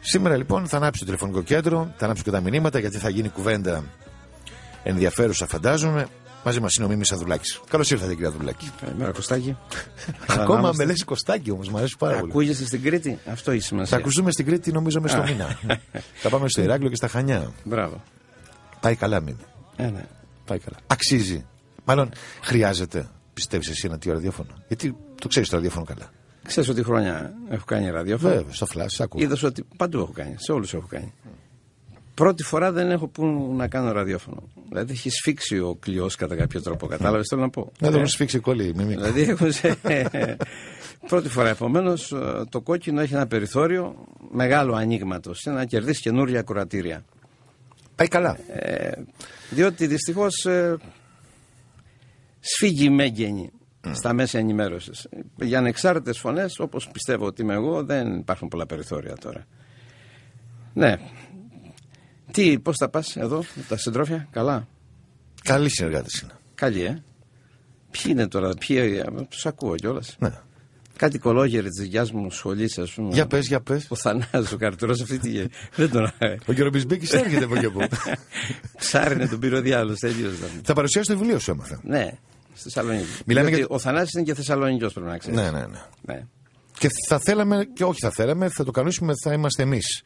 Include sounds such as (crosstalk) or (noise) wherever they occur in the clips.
Σήμερα λοιπόν θα ανάψει το τηλεφωνικό κέντρο, θα ανάψω και τα μηνύματα γιατί θα γίνει κουβέντα ενδιαφέρουσα φαντάζομαι. Μαζί μας είναι ο Μίμης Αδουλάκης. Καλώς ήρθατε, κύριε Αδουλάκη. Καλημέρα, Κωστάκη. (laughs) Ακόμα με λες Κωστάκη όμως, μου αρέσει πάρα πολύ. Ακούγεσαι στην Κρήτη, αυτό η σημασία. Θα ακουστούμε στην Κρήτη νομίζω μέσα στο μήνα. (laughs) θα πάμε στο Ηράκλειο και στα Χανιά. Μπράβο. Πάει καλά, Μίμη. Ε, ναι, πάει καλά. Αξίζει. Μάλλον χρειάζεται, πιστεύεις εσύ, ένα τέτοιο ραδιόφωνο. Γιατί το ξέρεις το ραδιόφωνο καλά. Ξέρεις ότι χρόνια έχω κάνει ραδιόφωνο. Βέβαια, στο φλάσ, ακούω. Είδα ότι παντού έχω κάνει, σε όλους έχω κάνει. Πρώτη φορά δεν έχω που να κάνω ραδιόφωνο. Δηλαδή έχει σφίξει ο κλειός κατά κάποιο τρόπο. Κατάλαβες θέλω να πω; Δεν μου σφίξει κολλή, μη Δηλαδή έχω σε... Πρώτη φορά επομένως το κόκκινο έχει ένα περιθώριο μεγάλο ανοίγματο. Να κερδίσεις καινούρια κουρατήρια. Πάει καλά. Ε, διότι δυστυχώς ε, σφίγγει η μέγενη στα μέσα ενημέρωσης. Για ανεξάρτητες φωνές, όπως πιστεύω ότι είμαι εγώ, δεν υπάρχουν πολλά περιθώρια τώρα. Ναι. Τι, πώς θα πας εδώ, τα συντρόφια, καλά; Καλή συνεργάτες είναι. Καλή, ε. Ποιοι είναι τώρα, ποιοι, τους ακούω κιόλας. Ναι. Κάτι κολόγερ της δικιά μου σχολής, ας πούμε. Για πες, για πες. Ο Θανάζο Καρτουρό αυτή τη. δεν τον Ο κ. Μπισμπίκη έρχεται από εκεί από. (laughs) Ψάρινε τον πήρε ο διάλογο, τελείω. Θα παρουσιάσει το βιβλίο σου, έμαθα. Ναι, στη Θεσσαλονίκη. Μιλάμε για... Ο Θανάσης είναι και Θεσσαλονίκη, πρέπει να ξέρεις. Ναι, ναι, ναι, ναι. Και θα θέλαμε, και όχι θα θέλαμε, θα το κανονίσουμε, θα είμαστε εμείς.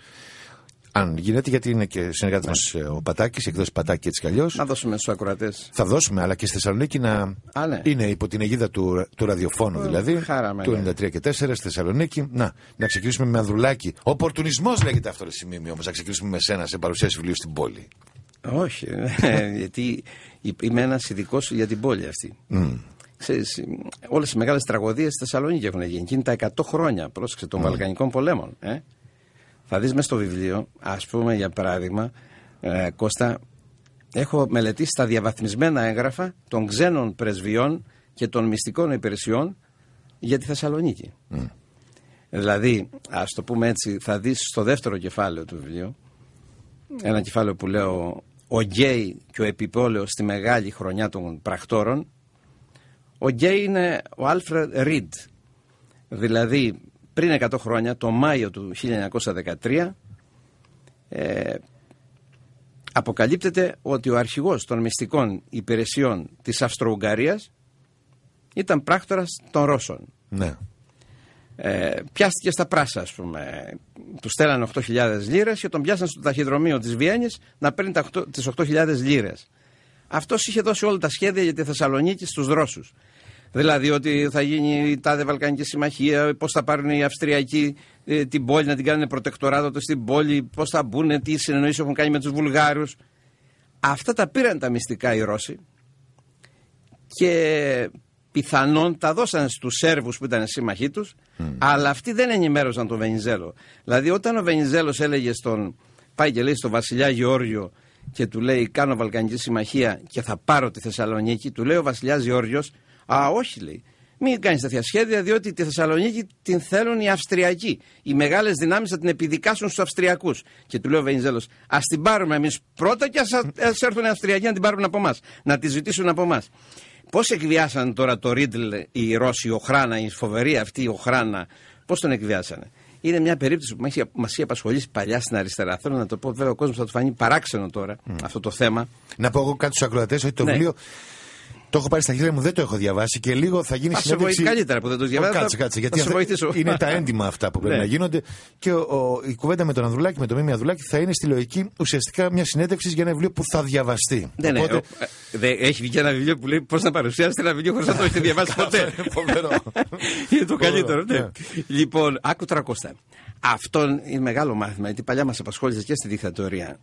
Αν γίνεται, γιατί είναι και συνεργάτης ναι. μας ο Πατάκης, εκδόσει Πατάκη έτσι κι αλλιώς. Να δώσουμε στους ακροατές. Θα δώσουμε, αλλά και στη Θεσσαλονίκη να. Α, ναι. Είναι υπό την αιγίδα του, του ραδιοφώνου, δηλαδή. Χάρα, του 93 και 4 στη Θεσσαλονίκη. Να, να ξεκινήσουμε με Ανδρουλάκη. Οπορτουνισμός λέγεται αυτό το σημείο όμως. Να ξεκινήσουμε με σένα σε παρουσίαση βιβλίου στην πόλη. Όχι, γιατί είμαι ένας ειδικός για την πόλη αυτή. Mm. Ξέρεις, όλες οι μεγάλες τραγωδίες στη Θεσσαλονίκη έχουν γίνει. Και είναι τα 100 χρόνια, πρόσεξε, των mm. Βαλκανικών πολέμων. Ε; Θα δεις μέσα στο βιβλίο, ας πούμε για παράδειγμα, ε, Κώστα, έχω μελετήσει τα διαβαθμισμένα έγγραφα των ξένων πρεσβειών και των μυστικών υπηρεσιών για τη Θεσσαλονίκη. Mm. Δηλαδή, ας το πούμε έτσι, θα δεις στο δεύτερο κεφάλαιο του βιβλίου, ένα κεφάλαιο που λέω «Ο Γκέι και ο Επιπόλαιος στη μεγάλη χρονιά των πρακτόρων», ο Γκέι είναι ο Άλφρεντ Ριντ. Δηλαδή, πριν 100 χρόνια, το Μάιο του 1913, ε, αποκαλύπτεται ότι ο αρχηγός των μυστικών υπηρεσιών της Αυστρο-Ουγγαρίας ήταν πράκτορας των Ρώσων. Ναι. Ε, πιάστηκε στα πράσα, ας πούμε. Του στέλνανε 8.000 λίρες και τον πιάσαν στο ταχυδρομείο της Βιέννης να παίρνει τις 8.000 λίρες. Αυτός είχε δώσει όλα τα σχέδια για τη Θεσσαλονίκη στους Ρώσου. Δηλαδή ότι θα γίνει η τάδε Βαλκανική Συμμαχία, πώς θα πάρουν οι Αυστριακοί ε, την πόλη, να την κάνουν προτεκτοράτο στην πόλη, πώς θα μπουν, τι συνεννοήσεις έχουν κάνει με τους Βουλγάρους. Αυτά τα πήραν τα μυστικά οι Ρώσοι και πιθανόν τα δώσαν στους Σέρβους που ήταν σύμμαχοί τους, αλλά αυτοί δεν ενημέρωσαν τον Βενιζέλο. Δηλαδή, όταν ο Βενιζέλος έλεγε στον. πάει και λέει στον Βασιλιά Γεώργιο και του λέει: Κάνω Βαλκανική Συμμαχία και θα πάρω τη Θεσσαλονίκη, του λέει ο Βασιλιάς Γεώργιος: Α, όχι, λέει. Μην κάνεις τέτοια σχέδια, διότι τη Θεσσαλονίκη την θέλουν οι Αυστριακοί. Οι μεγάλες δυνάμεις θα την επιδικάσουν στους Αυστριακούς. Και του λέει ο Βενιζέλος: Α την πάρουμε εμείς πρώτα και ας έρθουν οι Αυστριακοί να την πάρουν από εμά. Να τη ζητήσουν από εμά. Πώς εκβιάσαν τώρα το Ρίτλ οι Ρώσοι, ο Χράνα, η φοβερή αυτή ο Χράνα, πώς τον εκβιάσανε; Είναι μια περίπτωση που μας έχει απασχολήσει παλιά στην αριστερά. Θέλω να το πω, βέβαια, ο κόσμος θα του φανεί παράξενο τώρα αυτό το θέμα. Να πω εγώ κάτι στους ακροατές ότι το ναι. βιβλίο το έχω πάρει στα χέρια μου, δεν το έχω διαβάσει και λίγο θα γίνει συνέντευξη. καλύτερα που δεν το διαβάσει. Κάτσε, κάτσε. Γιατί είναι τα έντοιμα αυτά που πρέπει ναι. να γίνονται. Και ο, ο, η κουβέντα με τον Ανδρουλάκη, με τον Μίμη Ανδρουλάκη, θα είναι στη λογική ουσιαστικά μια συνέντευξη για ένα βιβλίο που θα διαβαστεί. Ναι, ναι. Οπότε... ναι. έχει βγει ένα βιβλίο που λέει πώς να παρουσιάσετε ένα βιβλίο χωρίς να το έχετε διαβάσει ποτέ. (laughs) είναι το καλύτερο. Ναι. Λοιπόν, άκου τώρα Αυτό είναι μεγάλο μάθημα, γιατί παλιά μας απασχόλησες και στη δικτατορία.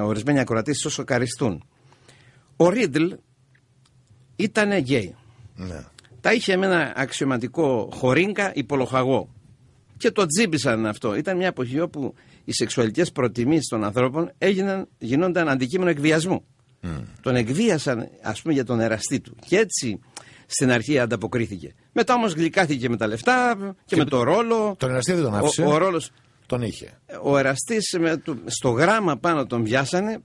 Ορισμένοι ακροατές όσο καριστούν. Ο Ρίτλ ήταν γκέι. Ναι. Τα είχε με ένα αξιωματικό χωρίνκα υπολοχαγό. Και το τζίμπησαν αυτό. Ήταν μια εποχή όπου οι σεξουαλικές προτιμήσεις των ανθρώπων έγιναν, γινόνταν αντικείμενο εκβιασμού. Mm. Τον εκβίασαν, ας πούμε, για τον εραστή του. Και έτσι στην αρχή ανταποκρίθηκε. Μετά όμως γλυκάθηκε με τα λεφτά και, με το ρόλο. Τον εραστή δεν τον άφησε. Ο, ο ρόλος, τον είχε. Ο εραστής στο γράμμα πάνω τον βιάσανε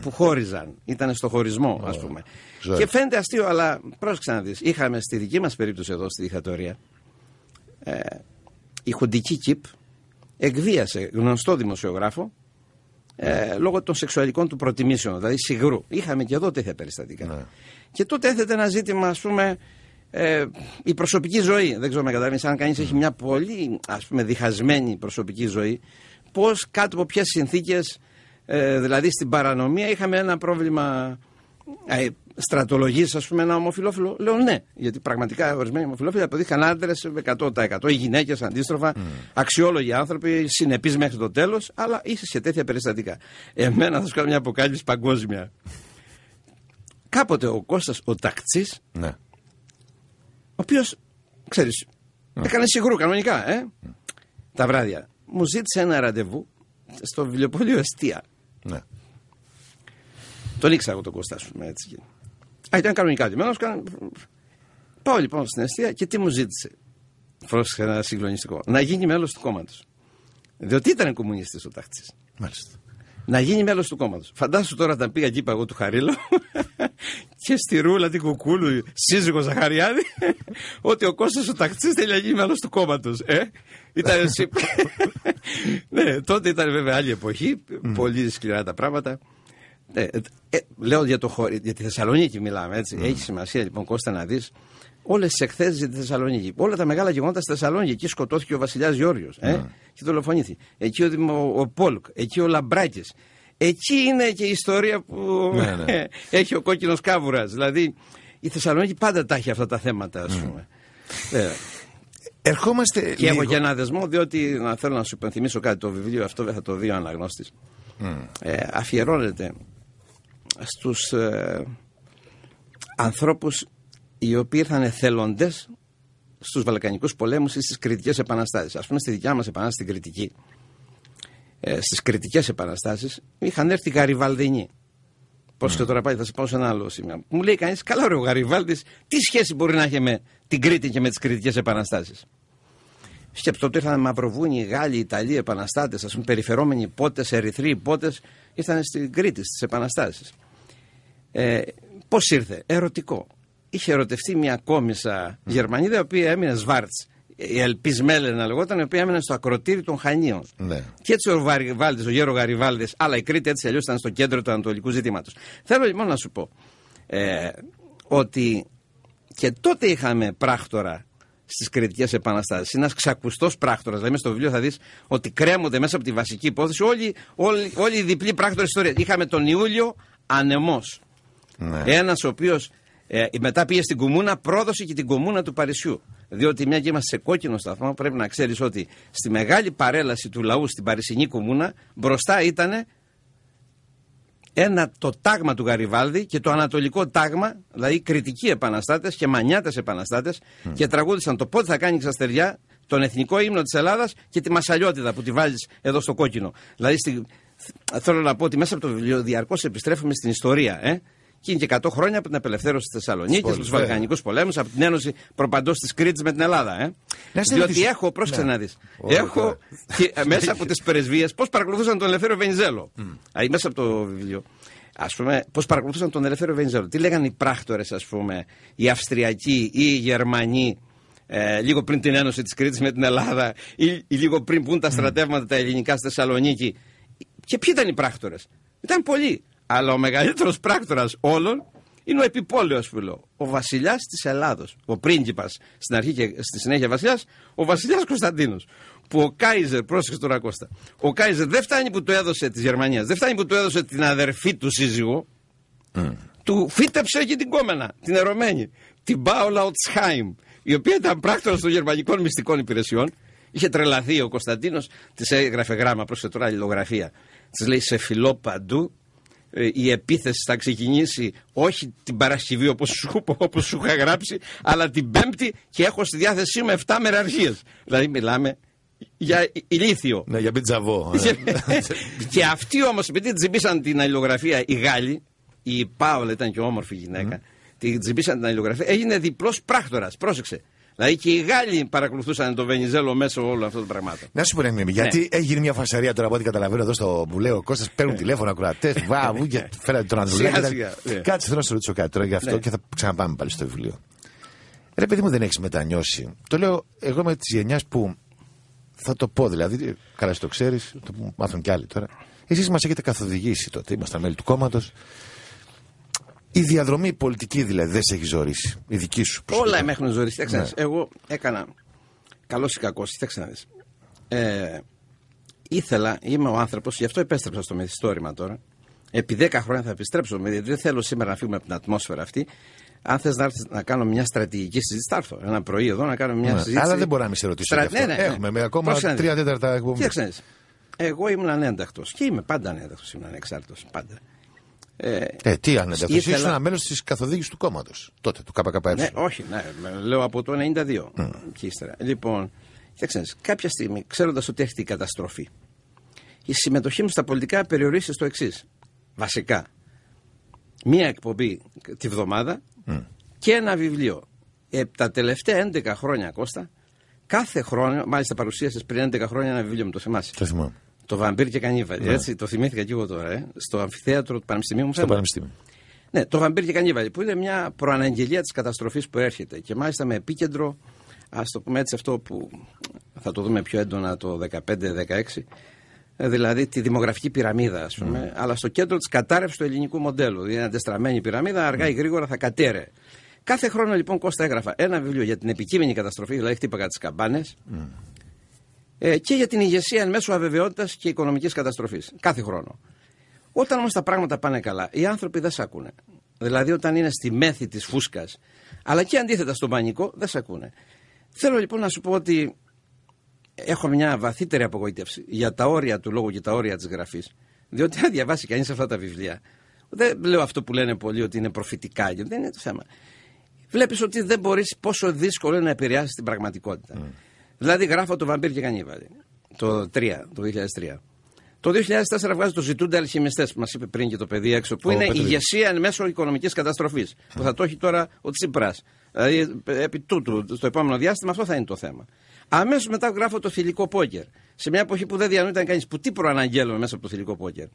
που χώριζαν. Ήταν στο χωρισμό, ας πούμε. Και φαίνεται αστείο, αλλά πρόσεξε να δεις. Είχαμε στη δική μας περίπτωση εδώ στη δικτατορία ε, η χουντική κυπ εκβίασε γνωστό δημοσιογράφο ε, λόγω των σεξουαλικών του προτιμήσεων, δηλαδή σιγρού. Είχαμε και εδώ τέτοια περιστατικά. Ναι. Και τότε έθετε ένα ζήτημα, ας πούμε, ε, η προσωπική ζωή. Δεν ξέρω με καταλαβαίνει, αν κανείς έχει μια πολύ ας πούμε, διχασμένη προσωπική ζωή, πώς κάτω από ποιες συνθήκες, ε, δηλαδή στην παρανομία, είχαμε ένα πρόβλημα ε, στρατολογή, ας πούμε, ένα ομοφυλόφιλο. Λέω ναι, γιατί πραγματικά ορισμένοι ομοφυλόφιλοι αποδείχαν άντρες 100%. Οι γυναίκες αντίστροφα, αξιόλογοι άνθρωποι, συνεπείς μέχρι το τέλος, αλλά είσαι σε τέτοια περιστατικά. Εμένα θα σου κάνω μια αποκάλυψη παγκόσμια. Κάποτε ο Κώστας ο Τακτής Ναι. ο οποίος, ξέρεις, έκανε σιγρού κανονικά, ε. Τα βράδια. Μου ζήτησε ένα ραντεβού στο βιβλιοπωλείο Εστία. ναι. Τον ήξερα εγώ τον Κώστα, ας πούμε έτσι. Α, ήταν κανονικά ντυμένο. Πάω λοιπόν στην Εστία και τι μου ζήτησε. Πρόσεχε ένα συγκλονιστικό. Να γίνει μέλος του κόμματος. Διότι ήταν κομμουνιστής ο Τάχτη. Μάλιστα. Να γίνει μέλος του κόμματος. Φαντάσου τώρα όταν πήγα και είπα εγώ του Χαρίλο (laughs) και στη Ρούλα την Κουκούλου, σύζυγο Ζαχαριάδη, (laughs) ότι ο Κώστας ο ταξής θέλει να γίνει μέλος του κόμματος. Ε; Ήταν (laughs) εσύ. ναι, τότε ήταν βέβαια άλλη εποχή, πολύ σκληρά τα πράγματα. Ναι, ε, ε, λέω για, το χωρί, για τη Θεσσαλονίκη μιλάμε έτσι. Έχει σημασία λοιπόν Κώστα να δεις όλες τις εκθέσεις για τη Θεσσαλονίκη. Όλα τα μεγάλα γεγονότα στη Θεσσαλονίκη. Εκεί σκοτώθηκε ο Βασιλιάς Γιώργο. Ε, Και δολοφονήθηκε. Εκεί ο, Δημο- ο Πόλκ. Εκεί ο Λαμπράκης. Εκεί είναι και η ιστορία που Ναι, ναι. (laughs) έχει ο κόκκινος κάβουρας. Δηλαδή η Θεσσαλονίκη πάντα τα έχει αυτά τα θέματα, ας πούμε. Ε, Ερχόμαστε. και έχω λίγο- και ένα δεσμό, διότι να θέλω να σου υπενθυμίσω κάτι. Το βιβλίο αυτό δεν θα το δει ο αναγνώστης. Ε, αφιερώνεται στους ε, ανθρώπους οι οποίοι ήρθαν εθελοντές στους Βαλκανικούς πολέμους ή στις κριτικές επαναστάσεις. Ας πούμε στη δικιά μας επανάσταση στην Κρητική, ε, στις κριτικές επαναστάσεις είχαν έρθει Γαριβαλδινοί. Πώς και τώρα πάλι θα σε πάω σε ένα άλλο σημείο. Μου λέει κανείς, καλά ρε ο Γαριβάλδης, τι σχέση μπορεί να έχει με την Κρήτη και με τις κριτικές επαναστάσεις; Σκέψτε τότε ήρθαν Μαυροβούνιοι, Γάλλοι, Ιταλοί επαναστάτες, ας πούμε, περιφερόμενοι υπότε, Ερυθροί υπότε, ήρθαν στην Κρήτη στις επαναστάσεις. Ε, Πώς ήρθε, ερωτικό. Είχε ερωτευτεί μια κόμισα Γερμανίδα, η οποία έμεινε Σβάρτς. Η Ελπή Μέλενα λεγόταν, η οποία έμεινε στο ακροτήρι των Χανίων. Ναι. Και έτσι ο Γαριβάλτη, ο Γέρο Γαριβάλτη, αλλά η Κρήτη έτσι αλλιώς ήταν στο κέντρο του ανατολικού ζητήματο. Θέλω λοιπόν να σου πω ε, ότι και τότε είχαμε πράκτορα στις κριτικές επαναστάσεις. Ένας ξακουστός πράκτορας. Δηλαδή, μες στο βιβλίο θα δεις ότι κρέμονται μέσα από τη βασική υπόθεση όλοι, όλοι, όλοι οι διπλοί πράκτορες ιστορίας. Είχαμε τον Ιούλιο Ανεμός. Ναι. Ένας ο οποίος ε, μετά πήγε στην Κομμούνα, πρόδωσε και την Κομμούνα του Παρισιού. Διότι μια και είμαστε σε κόκκινο σταθμό, πρέπει να ξέρεις ότι στη μεγάλη παρέλαση του λαού στην Παρισινή Κομμούνα μπροστά ήταν ένα το τάγμα του Γαριβάλδη και το ανατολικό τάγμα, δηλαδή κριτικοί επαναστάτες και μανιάτες επαναστάτες και τραγούδισαν το πότε θα κάνει ξαστεριά, τον εθνικό ύμνο της Ελλάδας και τη μασαλιότητα που τη βάζεις εδώ στο κόκκινο. Δηλαδή στη- θέλω να πω ότι μέσα από το βιβλίο διαρκώς επιστρέφουμε στην ιστορία. Ε; Και είναι και 100 χρόνια από την απελευθέρωση της Θεσσαλονίκης, πόλεις, από τους βέβαια. Βαλκανικούς πολέμους, από την Ένωση προπαντός της Κρήτης με την Ελλάδα. Ε; Να σε Διότι ρωτήσω- έχω, πρόσεξε Ναι. να δεις. Ωραία, Έχω τώρα. και, ε, μέσα από τις πρεσβείες πώς παρακολουθούσαν τον Ελευθέριο Βενιζέλο. Δηλαδή, μέσα από το βιβλίο. Α πούμε, πώς παρακολουθούσαν τον Ελευθέριο Βενιζέλο. Τι λέγανε οι πράκτορες, ας πούμε, οι Αυστριακοί ή οι Γερμανοί, ε, λίγο πριν την Ένωση της Κρήτης με την Ελλάδα, ή, ή λίγο πριν πούν τα στρατεύματα τα ελληνικά στη Θεσσαλονίκη. Και ποιοι ήταν οι πράκτορες; Ήταν πολλοί. Αλλά ο μεγαλύτερος πράκτορας όλων είναι ο επιπόλαιος που λέω. Ο βασιλιάς της Ελλάδος. Ο πρίγκιπας στην αρχή και στη συνέχεια βασιλιάς, ο βασιλιάς Κωνσταντίνος. Που ο Κάιζερ, πρόσεξε τώρα Κώστα, ο Κάιζερ δεν φτάνει που του έδωσε της Γερμανίας, δεν φτάνει που του έδωσε την αδερφή του σύζυγο, του φύτεψε και την κόμενα, την ερωμένη, την Πάολα Οτσχάιμ, η οποία ήταν πράκτορας των γερμανικών μυστικών υπηρεσιών. Είχε τρελαθεί ο Κωνσταντίνος, της έγραφε γράμμα, πρόσεχε τώρα αλληλογραφία. Της λέει σε φιλό παντού, ε, η επίθεση θα ξεκινήσει όχι την Παρασκευή όπως σου, όπως σου είχα γράψει, αλλά την Πέμπτη και έχω στη διάθεσή μου 7 μεραρχίες. Δηλαδή μιλάμε για ηλίθιο. Ναι, για μπιτζαβό. (laughs) και αυτοί όμως, επειδή τζιμπήσαν την αλληλογραφία οι Γάλλοι, η Πάολα ήταν και όμορφη γυναίκα, την τζιμπήσαν την αλληλογραφία, έγινε διπλός πράκτορας. Πρόσεξε. Δηλαδή και οι Γάλλοι παρακολουθούσαν τον Βενιζέλο μέσω όλων αυτών των πραγμάτων. Να σου πω, ναι, γιατί έχει γίνει μια φασαρία τώρα από ό,τι καταλαβαίνω εδώ στο που λέω. Κώστας παίρνουν τηλέφωνο ακροατές. Βάβου και φέρατε τον Ανδρουλάκη. Σιγά, και τα- σιγά, ναι. Κάτσε, θέλω να σου ρωτήσω κάτι τώρα γι' αυτό Ναι. και θα ξαναπάμε πάλι στο βιβλίο. Ρε παιδί μου, δεν έχεις μετανιώσει. Το λέω εγώ με τη γενιάς που θα το πω δηλαδή, καλά εσύ το ξέρεις, το μάθουν κι άλλοι τώρα. Εσείς μας έχετε καθοδηγήσει τότε, ήμασταν μέλη του κόμματος. Η διαδρομή πολιτική δηλαδή δεν σε έχει ζωρίσει. Η δική σου. προσωπικά. Όλα με έχουν ζωρίσει. Ναι. Ναι. Εγώ έκανα. Καλός ή κακός, κοιτάξτε να δεις. Ε, ήθελα, είμαι ο άνθρωπος, γι' αυτό επέστρεψα στο μυθιστόρημα τώρα. Επί 10 χρόνια θα επιστρέψω, γιατί δεν θέλω σήμερα να φύγουμε από την ατμόσφαιρα αυτή. Αν θες να έρθεις να κάνω μια στρατηγική συζήτηση, θα έρθω. Ένα πρωί εδώ να κάνω μια Ναι, συζήτηση. Αλλά δεν μπορεί να μην σε ρωτήσω. Στρα- γι' αυτό. ναι, ναι, ναι. Έχουμε με ακόμα Πρόσεξε να δεις. τρία τέταρτα εκπομπή. Κοίταξε να δεις. Εγώ ήμουν ανένταχτος και είμαι πάντα ανένταχτος. Ήμουν ανεξάρτητος. Πάντα. Ε, Ε, τι ανένταχτο. Ήθελα- Ήσουν ένα μέλος της καθοδήγησης του κόμματος. Τότε, του ΚΚΕ. ναι, όχι, ναι, με- λέω από το 92 και ύστερα. Λοιπόν, κοίταξε, να δεις, κάποια στιγμή, ξέροντας ότι έρχεται η καταστροφή, η συμμετοχή μου στα πολιτικά περιορίσει στο εξής. Βασικά, μία εκπομπή τη βδομάδα και ένα βιβλίο. Ε, τα τελευταία 11 χρόνια, Κώστα, κάθε χρόνο, μάλιστα παρουσίασες πριν 11 χρόνια ένα βιβλίο μου, το θυμάσαι. Το θυμάμαι. Το Βαμπύρ και Κανίβαλη. Έτσι, το θυμήθηκα και εγώ τώρα, ε, στο αμφιθέατρο του Πανεπιστημίου μου. Στο φαίνεται. Πανεπιστήμιο. Ναι, το Βαμπύρ και Κανίβαλη, που είναι μια προαναγγελία της καταστροφής που έρχεται. Και μάλιστα με επίκεντρο, ας το πούμε έτσι, αυτό που θα το δούμε πιο έντονα το 15-16, ε, δηλαδή τη δημογραφική πυραμίδα, ας πούμε, αλλά στο κέντρο της κατάρρευσης του ελληνικού μοντέλου. Δηλαδή, είναι αντεστραμμένη πυραμίδα, αργά ή γρήγορα θα κατέρε. Κάθε χρόνο λοιπόν Κώστα έγραφα ένα βιβλίο για την επικείμενη καταστροφή, δηλαδή χτύπαγα τις καμπάνες, ε, και για την ηγεσία εν μέσω αβεβαιότητας και οικονομικής καταστροφής. Κάθε χρόνο. Όταν όμως τα πράγματα πάνε καλά, οι άνθρωποι δεν σε ακούνε. Δηλαδή, όταν είναι στη μέθη της φούσκας, αλλά και αντίθετα στον πανικό, δεν σε ακούνε. Θέλω λοιπόν να σου πω ότι έχω μια βαθύτερη απογοήτευση για τα όρια του λόγου και τα όρια της γραφής. Διότι αν διαβάσει κανείς αυτά τα βιβλία, δεν λέω αυτό που λένε πολλοί ότι είναι προφητικά, γιατί δεν είναι το θέμα. Βλέπεις ότι δεν μπορείς πόσο δύσκολο είναι να επηρεάσεις την πραγματικότητα. Δηλαδή, γράφω το Βαμπύρ και Κανίβαλη το 3, το 2003. Το 2004 βγάζει το Ζητούνται Αλχημιστές που μας είπε πριν και το παιδί έξω, που Ο είναι Πέτρος. ηγεσία εν μέσω οικονομικής καταστροφής. Που θα το έχει τώρα ο Τσίπρας. Δηλαδή, επί τούτου, στο επόμενο διάστημα, αυτό θα είναι το θέμα. Αμέσως μετά γράφω το θηλυκό πόκερ. Σε μια εποχή που δεν διανοείται κανείς, που τι προαναγγέλουμε μέσα από το θηλυκό πόκερ.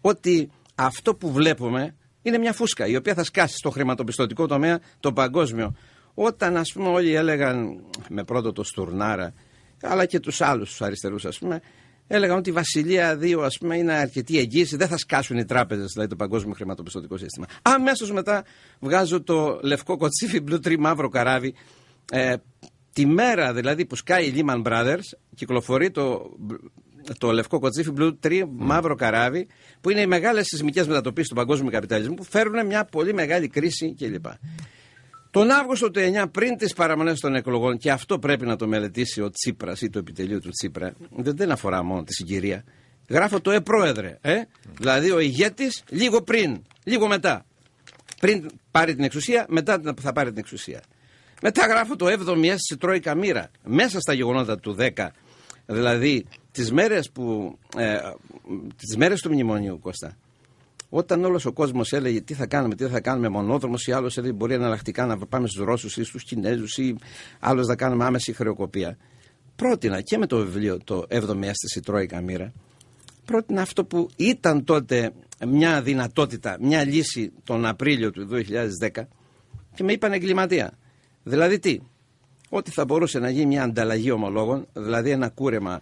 Ότι αυτό που βλέπουμε είναι μια φούσκα η οποία θα σκάσει στο χρηματοπιστωτικό τομέα το παγκόσμιο. Όταν ας πούμε όλοι έλεγαν με πρώτο το Στουρνάρα, αλλά και τους άλλους τους αριστερούς, ας πούμε, έλεγαν ότι η Βασιλεία 2 ας πούμε, είναι αρκετή εγγύηση, δεν θα σκάσουν οι τράπεζες, δηλαδή το παγκόσμιο χρηματοπιστωτικό σύστημα. Αμέσως μετά βγάζω το λευκό κοτσίφι blue tree μαύρο καράβι. Ε, τη μέρα δηλαδή που σκάει η Lehman Brothers, κυκλοφορεί το, το λευκό κοτσίφι blue tree μαύρο καράβι, που είναι οι μεγάλες σεισμικές μετατοπίσεις του παγκόσμιου καπιταλισμού, που φέρουν μια πολύ μεγάλη κρίση κλπ. Τον Αύγουστο του 9, πριν τις παραμονές των εκλογών, και αυτό πρέπει να το μελετήσει ο Τσίπρας ή το επιτελείο του Τσίπρα, δεν, δεν αφορά μόνο τη συγκυρία. Γράφω το Ε πρόεδρε. Ε; Δηλαδή ο ηγέτης λίγο πριν, λίγο μετά. Πριν πάρει την εξουσία, μετά την- θα πάρει την εξουσία. Μετά γράφω το 7η αίσθηση Τρόικα Μοίρα. Μέσα στα γεγονότα του 10, δηλαδή τις μέρες που. Ε, τις μέρες του μνημονίου, Κώστα. Όταν όλος ο κόσμος έλεγε τι θα κάνουμε, τι δεν θα κάνουμε, μονόδρομος ή άλλος έλεγε μπορεί εναλλακτικά να πάμε στους Ρώσους ή στους Κινέζους ή άλλος να κάνουμε άμεση χρεοκοπία. Πρότεινα και με το βιβλίο το 7η αίσθηση Τρόικα Μοίρα, πρότεινα αυτό που ήταν τότε μια δυνατότητα, μια λύση τον Απρίλιο του 2010 και με είπαν εγκληματία. Δηλαδή τι, ότι θα μπορούσε να γίνει μια ανταλλαγή ομολόγων, δηλαδή ένα κούρεμα,